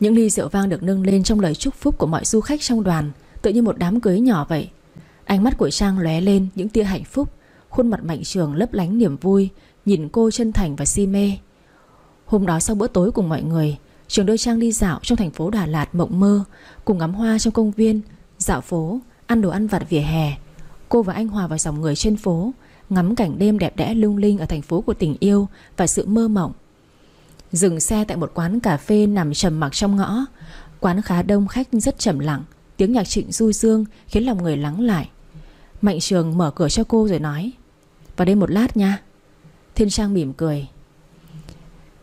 Những ly rượu vang được nâng lên trong lời chúc phúc của mọi du khách trong đoàn Tự như một đám cưới nhỏ vậy. Ánh mắt của Trang lóe lên những tia hạnh phúc. Khuôn mặt Mạnh Trường lấp lánh niềm vui Nhìn cô chân thành và si mê. Hôm đó sau bữa tối cùng mọi người Trường đưa Trang đi dạo trong thành phố Đà Lạt mộng mơ Cùng ngắm hoa trong công viên Dạo phố, ăn đồ ăn vặt vỉa hè. Cô và anh hòa vào dòng người trên phố, Ngắm cảnh đêm đẹp đẽ lung linh Ở thành phố của tình yêu và sự mơ mộng. Dừng xe tại một quán cà phê Nằm trầm mặc trong ngõ. Quán khá đông, khách rất trầm lặng. Tiếng nhạc trịnh du dương khiến lòng người lắng lại. Mạnh trường mở cửa cho cô rồi nói, Vào đây một lát nha. Thiên Trang mỉm cười,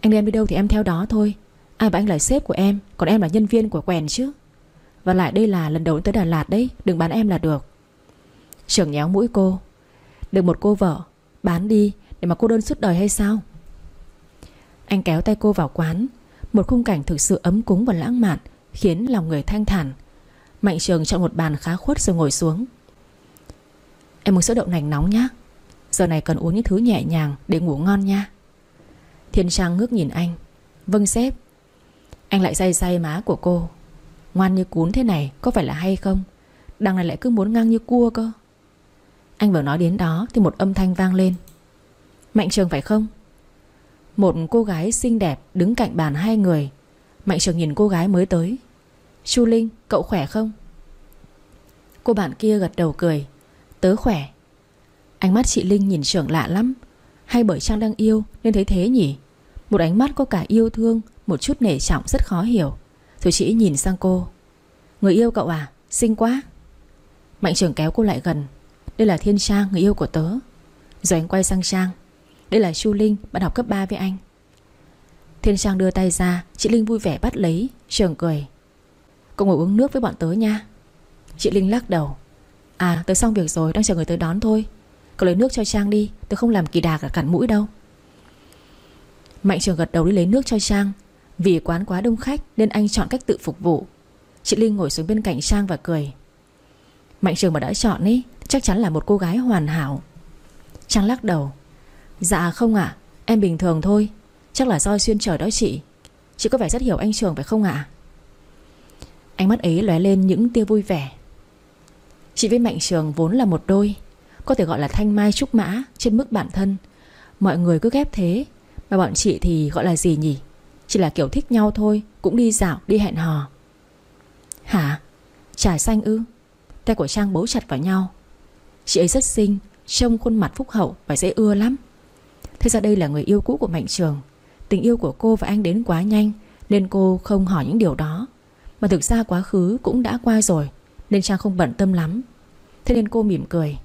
Anh đem đi đâu thì em theo đó thôi. Ai bảo anh là sếp của em, Còn em là nhân viên của quèn chứ. Và lại đây là lần đầu tới Đà Lạt đấy, Đừng bán em là được. Trưởng nhéo mũi cô. Được một cô vợ, Bán đi để mà cô đơn suốt đời hay sao? Anh kéo tay cô vào quán. Một khung cảnh thực sự ấm cúng và lãng mạn Khiến lòng người thanh thản. Mạnh trường chọn một bàn khá khuất rồi ngồi xuống. Em muốn sữa đậu nành nóng nhá. Giờ này cần uống những thứ nhẹ nhàng Để ngủ ngon nha. Thiên Trang ngước nhìn anh. Vâng sếp. Anh lại say say má của cô. Ngoan như cún thế này có phải là hay không? Đằng này lại cứ muốn ngang như cua cơ. Anh vừa nói đến đó Thì một âm thanh vang lên. Mạnh Trường phải không? Một cô gái xinh đẹp đứng cạnh bàn hai người. Mạnh Trường nhìn cô gái mới tới. Chu Linh, cậu khỏe không? Cô bạn kia gật đầu cười. Tớ khỏe. Ánh mắt chị Linh nhìn trường lạ lắm. Hay bởi Trang đang yêu nên thấy thế nhỉ? Một ánh mắt có cả yêu thương, Một chút nể trọng rất khó hiểu. Rồi chị nhìn sang cô. Người yêu cậu à? Xinh quá. Mạnh Trường kéo cô lại gần. Đây là Thiên Trang người yêu của tớ. Rồi anh quay sang Trang. Đây là Chu Linh, bạn học cấp 3 với anh. Thiên Trang đưa tay ra, Chị Linh vui vẻ bắt lấy Trường cười. Cậu ngồi uống nước với bọn tớ nha. Chị Linh lắc đầu. À tớ xong việc rồi, đang chờ người tới đón thôi. Cậu lấy nước cho Trang đi, Tớ không làm kỳ đà cả cặn mũi đâu. Mạnh trường gật đầu đi lấy nước cho Trang. Vì quán quá đông khách Nên anh chọn cách tự phục vụ. Chị Linh ngồi xuống bên cạnh Trang và cười. Mạnh trường mà đã chọn ý Chắc chắn là một cô gái hoàn hảo. Trang lắc đầu. Dạ không ạ, Em bình thường thôi. Chắc là do xuyên trời đó chị. Chị có vẻ rất hiểu anh Trường phải không ạ? Ánh mắt ấy lóe lên những tia vui vẻ. Chị với Mạnh Trường vốn là một đôi, Có thể gọi là thanh mai trúc mã Trên mức bản thân. Mọi người cứ ghép thế, Mà bọn chị thì gọi là gì nhỉ? Chỉ là kiểu thích nhau thôi, Cũng đi dạo, đi hẹn hò. Hả? Trà xanh ư? Tay của Trang bấu chặt vào nhau. Chị ấy rất xinh, Trông khuôn mặt phúc hậu và dễ ưa lắm. Thế ra đây là người yêu cũ của Mạnh Trường. Tình yêu của cô và anh đến quá nhanh, Nên cô không hỏi những điều đó. Mà thực ra quá khứ cũng đã qua rồi, Nên Trang không bận tâm lắm. Thế nên cô mỉm cười.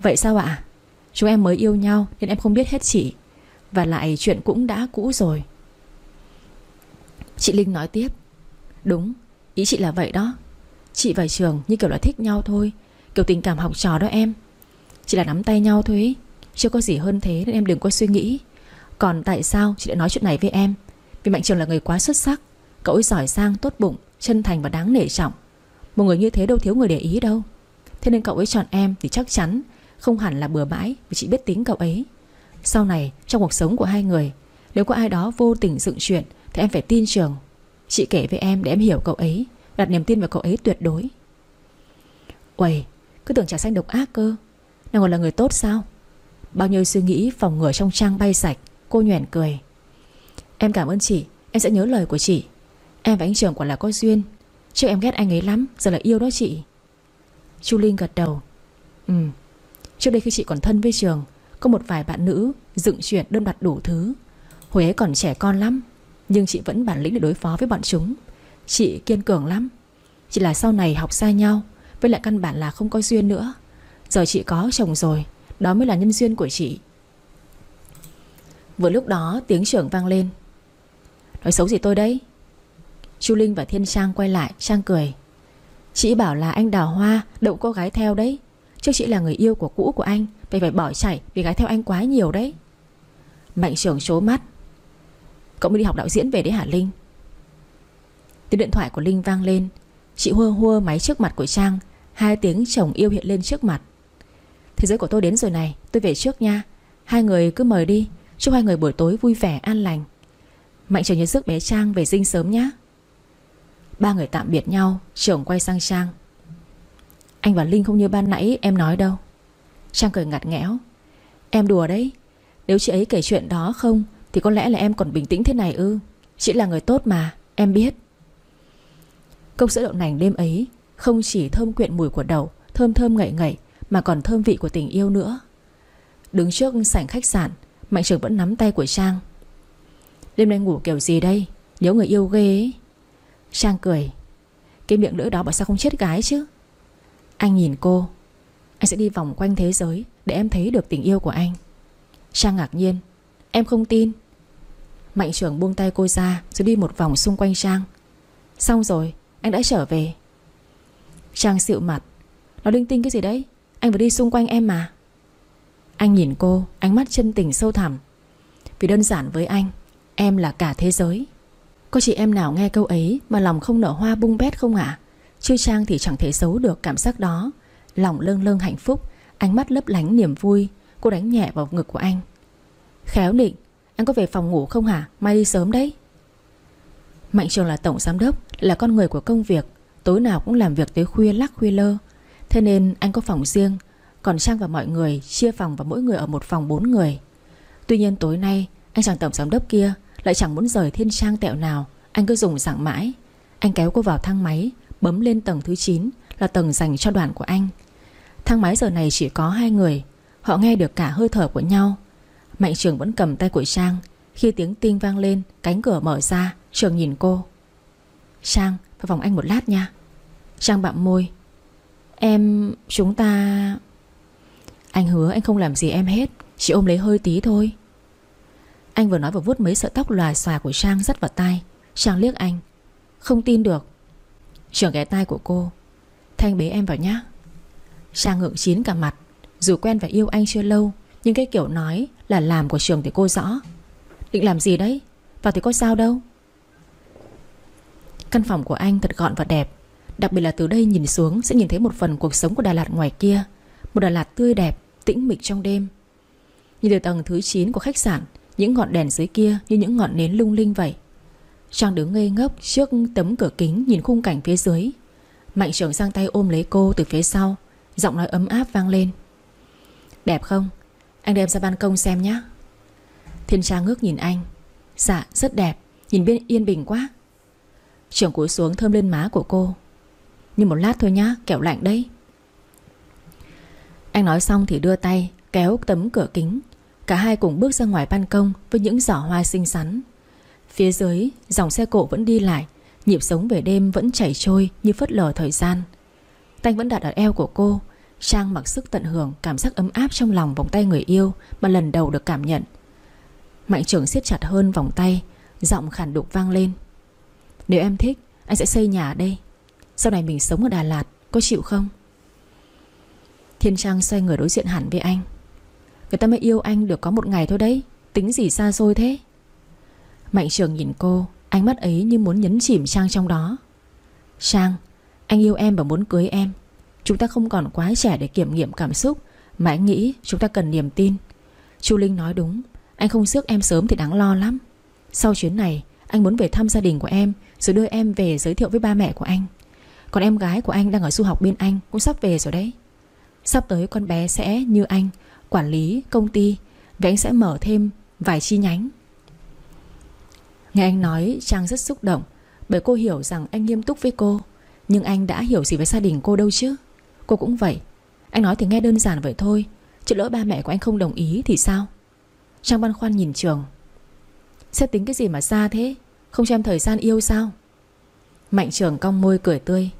Vậy sao ạ? Chúng em mới yêu nhau nên em không biết hết chị. Và lại chuyện cũng đã cũ rồi. Chị Linh nói tiếp. Đúng, Ý chị là vậy đó. Chị và Trường như kiểu là thích nhau thôi Kiểu tình cảm học trò đó em. Chỉ là nắm tay nhau thôi. Ý. Chưa có gì hơn thế nên em đừng có suy nghĩ. Còn tại sao chị lại nói chuyện này với em? Vì Mạnh Trường là người quá xuất sắc. Cậu ấy giỏi giang, tốt bụng, chân thành và đáng nể trọng. Một người như thế đâu thiếu người để ý đâu. Thế nên cậu ấy chọn em thì chắc chắn Không hẳn là bừa bãi Vì chị biết tính cậu ấy. Sau này trong cuộc sống của hai người Nếu có ai đó vô tình dựng chuyện Thì em phải tin Trường. Chị kể với em để em hiểu cậu ấy Đặt niềm tin vào cậu ấy tuyệt đối. Uầy cứ tưởng trà xanh độc ác cơ. Nàng còn là người tốt sao? Bao nhiêu suy nghĩ phòng ngừa trong trang bay sạch, Cô nhoẻn cười. Em cảm ơn chị, Em sẽ nhớ lời của chị. Em và anh Trường quả là có duyên. Trước em ghét anh ấy lắm, Giờ là yêu đó chị. Chu Linh gật đầu. Ừ Trước đây khi chị còn thân với Trường, Có một vài bạn nữ dựng chuyện đơn đặt đủ thứ. Hồi ấy còn trẻ con lắm, Nhưng chị vẫn bản lĩnh để đối phó với bọn chúng. Chị kiên cường lắm. Chỉ là sau này học xa nhau với lại căn bản là không có duyên nữa. Giờ chị có chồng rồi, Đó mới là nhân duyên của chị. Vừa lúc đó tiếng trưởng vang lên. Nói xấu gì tôi đấy? Chu Linh và Thiên Trang quay lại, Trang cười. Chị bảo là anh đào hoa, Đậu cô gái theo đấy. Chứ chị là người yêu của cũ của anh Vậy phải bỏ chạy vì gái theo anh quá nhiều đấy. Mạnh trưởng chố mắt. Cậu mới đi học đạo diễn về đấy hả Linh? Tiếng điện thoại của Linh vang lên. Chị hua hua máy trước mặt của Trang, Hai tiếng chồng yêu hiện lên trước mặt. Thế giới của tôi đến rồi này, Tôi về trước nha. Hai người cứ mời đi, Chúc hai người buổi tối vui vẻ, an lành. Mạnh trường nhớ sức bé Trang về dinh sớm nhé Ba người tạm biệt nhau, Trưởng quay sang Trang. Anh và Linh không như ban nãy em nói đâu. Trang cười ngặt nghẽo. Em đùa đấy, Nếu chị ấy kể chuyện đó không, Thì có lẽ là em còn bình tĩnh thế này ư. Chị là người tốt mà, Em biết. Cốc sữa đậu nành đêm ấy Không chỉ thơm quyện mùi của đậu, Thơm thơm ngậy ngậy, Mà còn thơm vị của tình yêu nữa. Đứng trước sảnh khách sạn, Mạnh trưởng vẫn nắm tay của Trang. Đêm nay ngủ kiểu gì đây? Nhớ người yêu ghê ấy. Trang cười. Cái miệng lưỡi đó bảo sao không chết gái chứ? Anh nhìn cô. Anh sẽ đi vòng quanh thế giới Để em thấy được tình yêu của anh. Trang ngạc nhiên. Em không tin. Mạnh trưởng buông tay cô ra Rồi đi một vòng xung quanh Trang. Xong rồi anh đã trở về. Trang xịu mặt. Nó linh tinh cái gì đấy? Anh vừa đi xung quanh em mà. Anh nhìn cô, Ánh mắt chân tình sâu thẳm. Vì đơn giản với anh, Em là cả thế giới. Có chị em nào nghe câu ấy Mà lòng không nở hoa bung bét không ạ? À? Chứ Trang thì chẳng thể giấu được cảm giác đó. Lòng lâng lâng hạnh phúc, Ánh mắt lấp lánh niềm vui, Cô đánh nhẹ vào ngực của anh. Khéo định Anh có về phòng ngủ không hả? Mai đi sớm đấy. Mạnh Trường là tổng giám đốc, Là con người của công việc, Tối nào cũng làm việc tới khuya lắc khuya lơ. Thế nên anh có phòng riêng, Còn Trang và mọi người chia phòng và mỗi người ở một phòng bốn người. Tuy nhiên tối nay, Anh chàng tổng giám đốc kia Lại chẳng muốn rời thiên trang tẹo nào, Anh cứ dùng dạng mãi. Anh kéo cô vào thang máy, Bấm lên tầng thứ 9 Là tầng dành cho đoàn của anh. Thang máy giờ này chỉ có hai người, Họ nghe được cả hơi thở của nhau. Mạnh trường vẫn cầm tay của Trang, Khi tiếng tinh vang lên, Cánh cửa mở ra. Trường nhìn cô. Sang, vào phòng anh một lát nha. Trang bặm môi. Em... chúng ta... Anh hứa anh không làm gì em hết, Chỉ ôm lấy hơi tí thôi. Anh vừa nói vừa vuốt mấy sợi tóc lòa xòa của Trang dắt vào tai. Trang liếc anh. Không tin được. Trường ghé tai của cô. Thanh bế em vào nhá. Trang ngượng chín cả mặt. Dù quen và yêu anh chưa lâu, Nhưng cái kiểu nói là làm của trường thì cô rõ. Định làm gì đấy? Vào thì có sao đâu. Căn phòng của anh thật gọn và đẹp. Đặc biệt là từ đây nhìn xuống Sẽ nhìn thấy một phần cuộc sống của Đà Lạt ngoài kia. Một Đà Lạt tươi đẹp, tĩnh mịch trong đêm. Nhìn từ tầng thứ 9 của khách sạn Những ngọn đèn dưới kia như những ngọn nến lung linh vậy. Trang đứng ngây ngốc trước tấm cửa kính Nhìn khung cảnh phía dưới. Mạnh trưởng sang tay ôm lấy cô từ phía sau Giọng nói ấm áp vang lên. Đẹp không? Anh đem ra ban công xem nhé Thiên Trang ngước nhìn anh. Dạ rất đẹp. Nhìn bên yên bình quá. Trường cúi xuống thơm lên má của cô. Nhưng một lát thôi nhá, kẹo lạnh đấy. Anh nói xong thì đưa tay, Kéo tấm cửa kính. Cả hai cùng bước ra ngoài ban công Với những giỏ hoa xinh xắn. Phía dưới, dòng xe cộ vẫn đi lại, Nhịp sống về đêm vẫn chảy trôi Như phất lờ thời gian. Tay vẫn đặt ở eo của cô, Trang mặc sức tận hưởng cảm giác ấm áp trong lòng vòng tay người yêu Mà lần đầu được cảm nhận. Mạnh trưởng siết chặt hơn vòng tay, Giọng khản đục vang lên nếu em thích, Anh sẽ xây nhà ở đây. Sau này mình sống ở Đà Lạt, Có chịu không? Thiên Trang xoay người đối diện hẳn với anh. Người ta mới yêu anh được có một ngày thôi đấy. Tính gì xa xôi thế? Mạnh trường nhìn cô, Ánh mắt ấy như muốn nhấn chìm Trang trong đó. Trang, Anh yêu em và muốn cưới em. Chúng ta không còn quá trẻ để kiểm nghiệm cảm xúc, Mà anh nghĩ chúng ta cần niềm tin. Chu Linh nói đúng, Anh không xước em sớm thì đáng lo lắm. Sau chuyến này, Anh muốn về thăm gia đình của em rồi đưa em về giới thiệu với ba mẹ của anh. Còn em gái của anh đang ở du học bên Anh Cũng sắp về rồi đấy. Sắp tới con bé sẽ như anh, Quản lý công ty Và anh sẽ mở thêm vài chi nhánh. Nghe anh nói, Trang rất xúc động Bởi cô hiểu rằng anh nghiêm túc với cô. Nhưng anh đã hiểu gì với gia đình cô đâu chứ? Cô cũng vậy. Anh nói thì nghe đơn giản vậy thôi, Chứ lỡ ba mẹ của anh không đồng ý thì sao? Trang băn khoăn nhìn trường. Sẽ tính cái gì mà xa thế? Không cho em thời gian yêu sao? Mạnh trường cong môi cười tươi.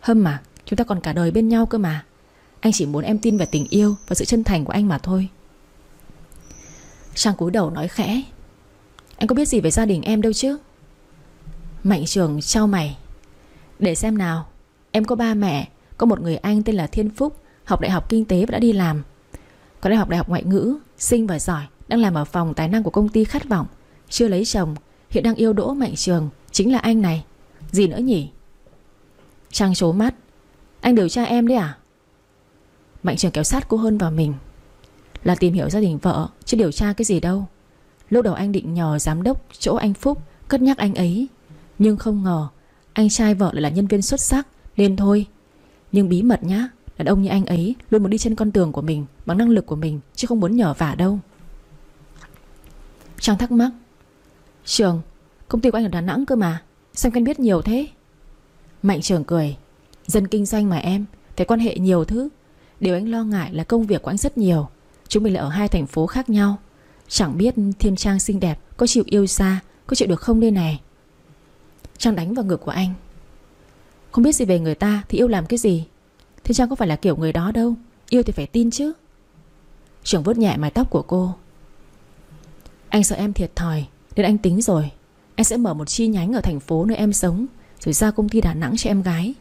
Hâm mà Chúng ta còn cả đời bên nhau cơ mà. Anh chỉ muốn em tin về tình yêu Và sự chân thành của anh mà thôi. Trang cúi đầu nói khẽ. Anh có biết gì về gia đình em đâu chứ? Mạnh trường trao mày. Để xem nào, Em có ba mẹ, Có một người anh tên là Thiên Phúc, Học đại học kinh tế và đã đi làm. Có đại học đại học ngoại ngữ, Sinh và giỏi, Đang làm ở phòng tài năng của công ty khát vọng, Chưa lấy chồng Hiện đang yêu đỗ Mạnh trường, Chính là anh này. Gì nữa nhỉ? Trang chố mắt. Anh điều tra em đấy à? Mạnh trường kéo sát cô hơn vào mình. Là tìm hiểu gia đình vợ, Chứ điều tra cái gì đâu. Lúc đầu anh định nhờ giám đốc chỗ anh Phúc Cất nhắc anh ấy. Nhưng không ngờ, Anh trai vợ lại là nhân viên xuất sắc, Nên thôi. Nhưng bí mật nhá, Đàn ông như anh ấy luôn muốn đi trên con đường của mình, Bằng năng lực của mình, Chứ không muốn nhờ vả đâu. Trang thắc mắc Trường, Công ty của anh ở Đà Nẵng cơ mà. Sao em biết nhiều thế. Mạnh trường cười. Dân kinh doanh mà em, Phải quan hệ nhiều thứ. Điều anh lo ngại là công việc của anh rất nhiều. Chúng mình là ở hai thành phố khác nhau. Chẳng biết Thiên Trang xinh đẹp Có chịu yêu xa, Có chịu được không đây này? Trang đánh vào ngực của anh. Không biết gì về người ta thì yêu làm cái gì? Thiên Trang có phải là kiểu người đó đâu. Yêu thì phải tin chứ. Trường vuốt nhẹ mái tóc của cô. Anh sợ em thiệt thòi. Nên anh tính rồi. Anh sẽ mở một chi nhánh ở thành phố nơi em sống, Rồi ra công ty Đà Nẵng cho em gái.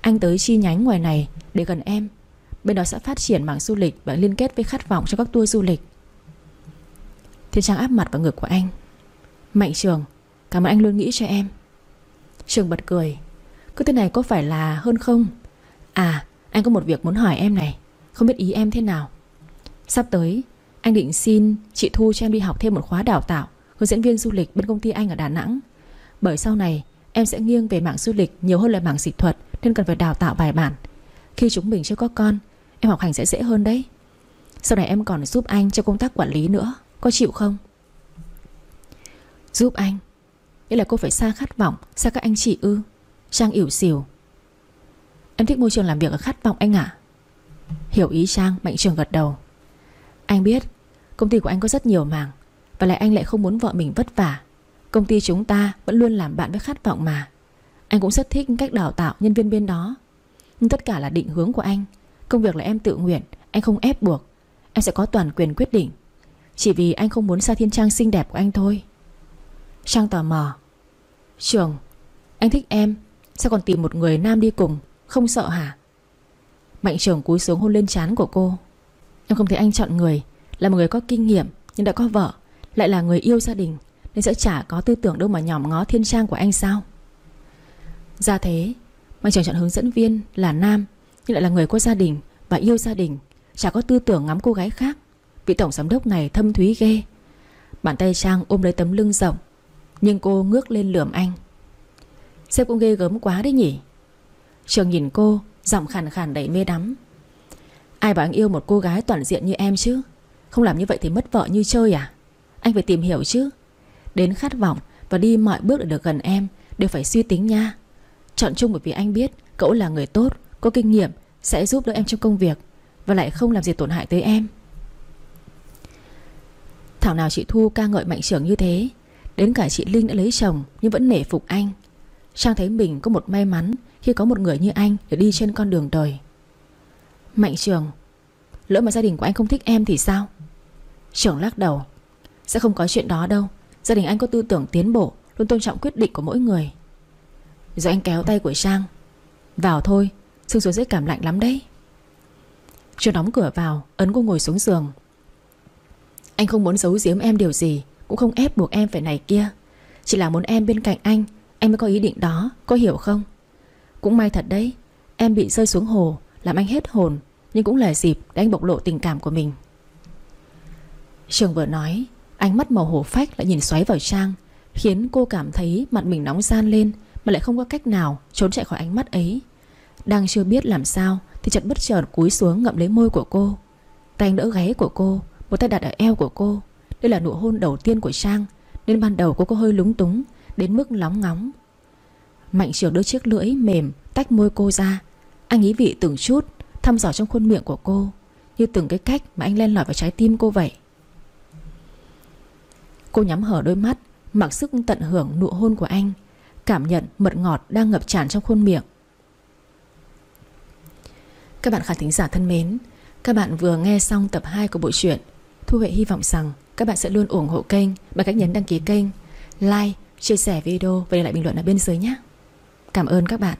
Anh tới chi nhánh ngoài này để gần em. Bên đó sẽ phát triển mảng du lịch Và liên kết với khát vọng cho các tour du lịch. Thiên Trang áp mặt vào ngực của anh. Mạnh Trường, Cảm ơn anh luôn nghĩ cho em. Trường bật cười. Cứ thế này có phải là hơn không? À anh có một việc muốn hỏi em này. Không biết ý em thế nào? Sắp tới, anh định xin chị Thu cho em đi học thêm một khóa đào tạo. Hướng dẫn viên du lịch bên công ty anh ở Đà Nẵng. Bởi sau này, em sẽ nghiêng về mảng du lịch Nhiều hơn là mảng dịch thuật, Nên cần phải đào tạo bài bản. Khi chúng mình chưa có con, Em học hành sẽ dễ hơn đấy. Sau này em còn giúp anh cho công tác quản lý nữa, Có chịu không? Giúp anh? Nghĩa là cô phải xa khát vọng, Xa các anh chị ư? Trang ỉu xỉu Em thích môi trường làm việc ở khát vọng anh ạ. Hiểu ý Trang, Mạnh trường gật đầu. Anh biết, Công ty của anh có rất nhiều mảng. Và lại anh lại không muốn vợ mình vất vả. Công ty chúng ta vẫn luôn làm bạn với khát vọng mà. Anh cũng rất thích cách đào tạo nhân viên bên đó. Nhưng tất cả là định hướng của anh. Công việc là em tự nguyện, Anh không ép buộc. Em sẽ có toàn quyền quyết định. Chỉ vì anh không muốn xa thiên trang xinh đẹp của anh thôi. Trang tò mò. Trường, Anh thích em. Sao còn tìm một người nam đi cùng? Không sợ hả? Mạnh trường cúi xuống hôn lên trán của cô. Em không thấy anh chọn người. Là một người có kinh nghiệm, Nhưng đã có vợ. Lại là người yêu gia đình, Nên sẽ chả có tư tưởng đâu mà nhòm ngó thiên trang của anh sao? Ra thế Mạnh trường chọn hướng dẫn viên là nam, Nhưng lại là người có gia đình Và yêu gia đình, Chả có tư tưởng ngắm cô gái khác. Vị tổng giám đốc này thâm thúy ghê. Bàn tay Trang ôm lấy tấm lưng rộng, Nhưng cô ngước lên lườm anh. Sếp cũng ghê gớm quá đấy nhỉ? Trường nhìn cô, Giọng khàn khàn đầy mê đắm. Ai bảo anh yêu một cô gái toàn diện như em chứ? Không làm như vậy thì mất vợ như chơi à? Anh phải tìm hiểu chứ. Đến khát vọng và đi mọi bước để được gần em Đều phải suy tính nha. Chọn chung bởi vì anh biết Cậu là người tốt, có kinh nghiệm Sẽ giúp đỡ em trong công việc Và lại không làm gì tổn hại tới em. Thảo nào chị Thu ca ngợi mạnh trưởng như thế Đến cả chị Linh đã lấy chồng Nhưng vẫn nể phục anh. Trang thấy mình có một may mắn Khi có một người như anh để đi trên con đường đời. Mạnh trường Lỡ mà gia đình của anh không thích em thì sao? Trưởng lắc đầu. Sẽ không có chuyện đó đâu. Gia đình anh có tư tưởng tiến bộ, Luôn tôn trọng quyết định của mỗi người. Rồi anh kéo tay của Trang. Vào thôi Sương xuống dễ cảm lạnh lắm đấy. Trường đóng cửa vào, Ấn cô ngồi xuống giường. Anh không muốn giấu giếm em điều gì, Cũng không ép buộc em phải này kia. Chỉ là muốn em bên cạnh anh, Em mới có ý định đó, Có hiểu không? Cũng may thật đấy, Em bị rơi xuống hồ, Làm anh hết hồn, Nhưng cũng là dịp để anh bộc lộ tình cảm của mình. Trường vừa nói Ánh mắt màu hổ phách lại nhìn xoáy vào Trang, Khiến cô cảm thấy mặt mình nóng gian lên Mà lại không có cách nào trốn chạy khỏi ánh mắt ấy. Đang chưa biết làm sao Thì chợt bất chợt cúi xuống ngậm lấy môi của cô. Tay anh đỡ gáy của cô, Một tay đặt ở eo của cô. Đây là nụ hôn đầu tiên của Trang, Nên ban đầu cô có hơi lúng túng, Đến mức lóng ngóng. Mạnh trường đưa chiếc lưỡi mềm Tách môi cô ra. Anh ý vị từng chút, Thăm dò trong khuôn miệng của cô, Như từng cái cách mà anh len lỏi vào trái tim cô vậy. Cô nhắm hở đôi mắt Mặc sức tận hưởng nụ hôn của anh Cảm nhận mật ngọt đang ngập tràn trong khuôn miệng. Các bạn khán thính giả thân mến Các bạn vừa nghe xong tập 2 của bộ truyện Thu Huệ hy vọng rằng các bạn sẽ luôn ủng hộ kênh Bằng cách nhấn đăng ký kênh Like, chia sẻ video và để lại bình luận ở bên dưới nhé. Cảm ơn các bạn.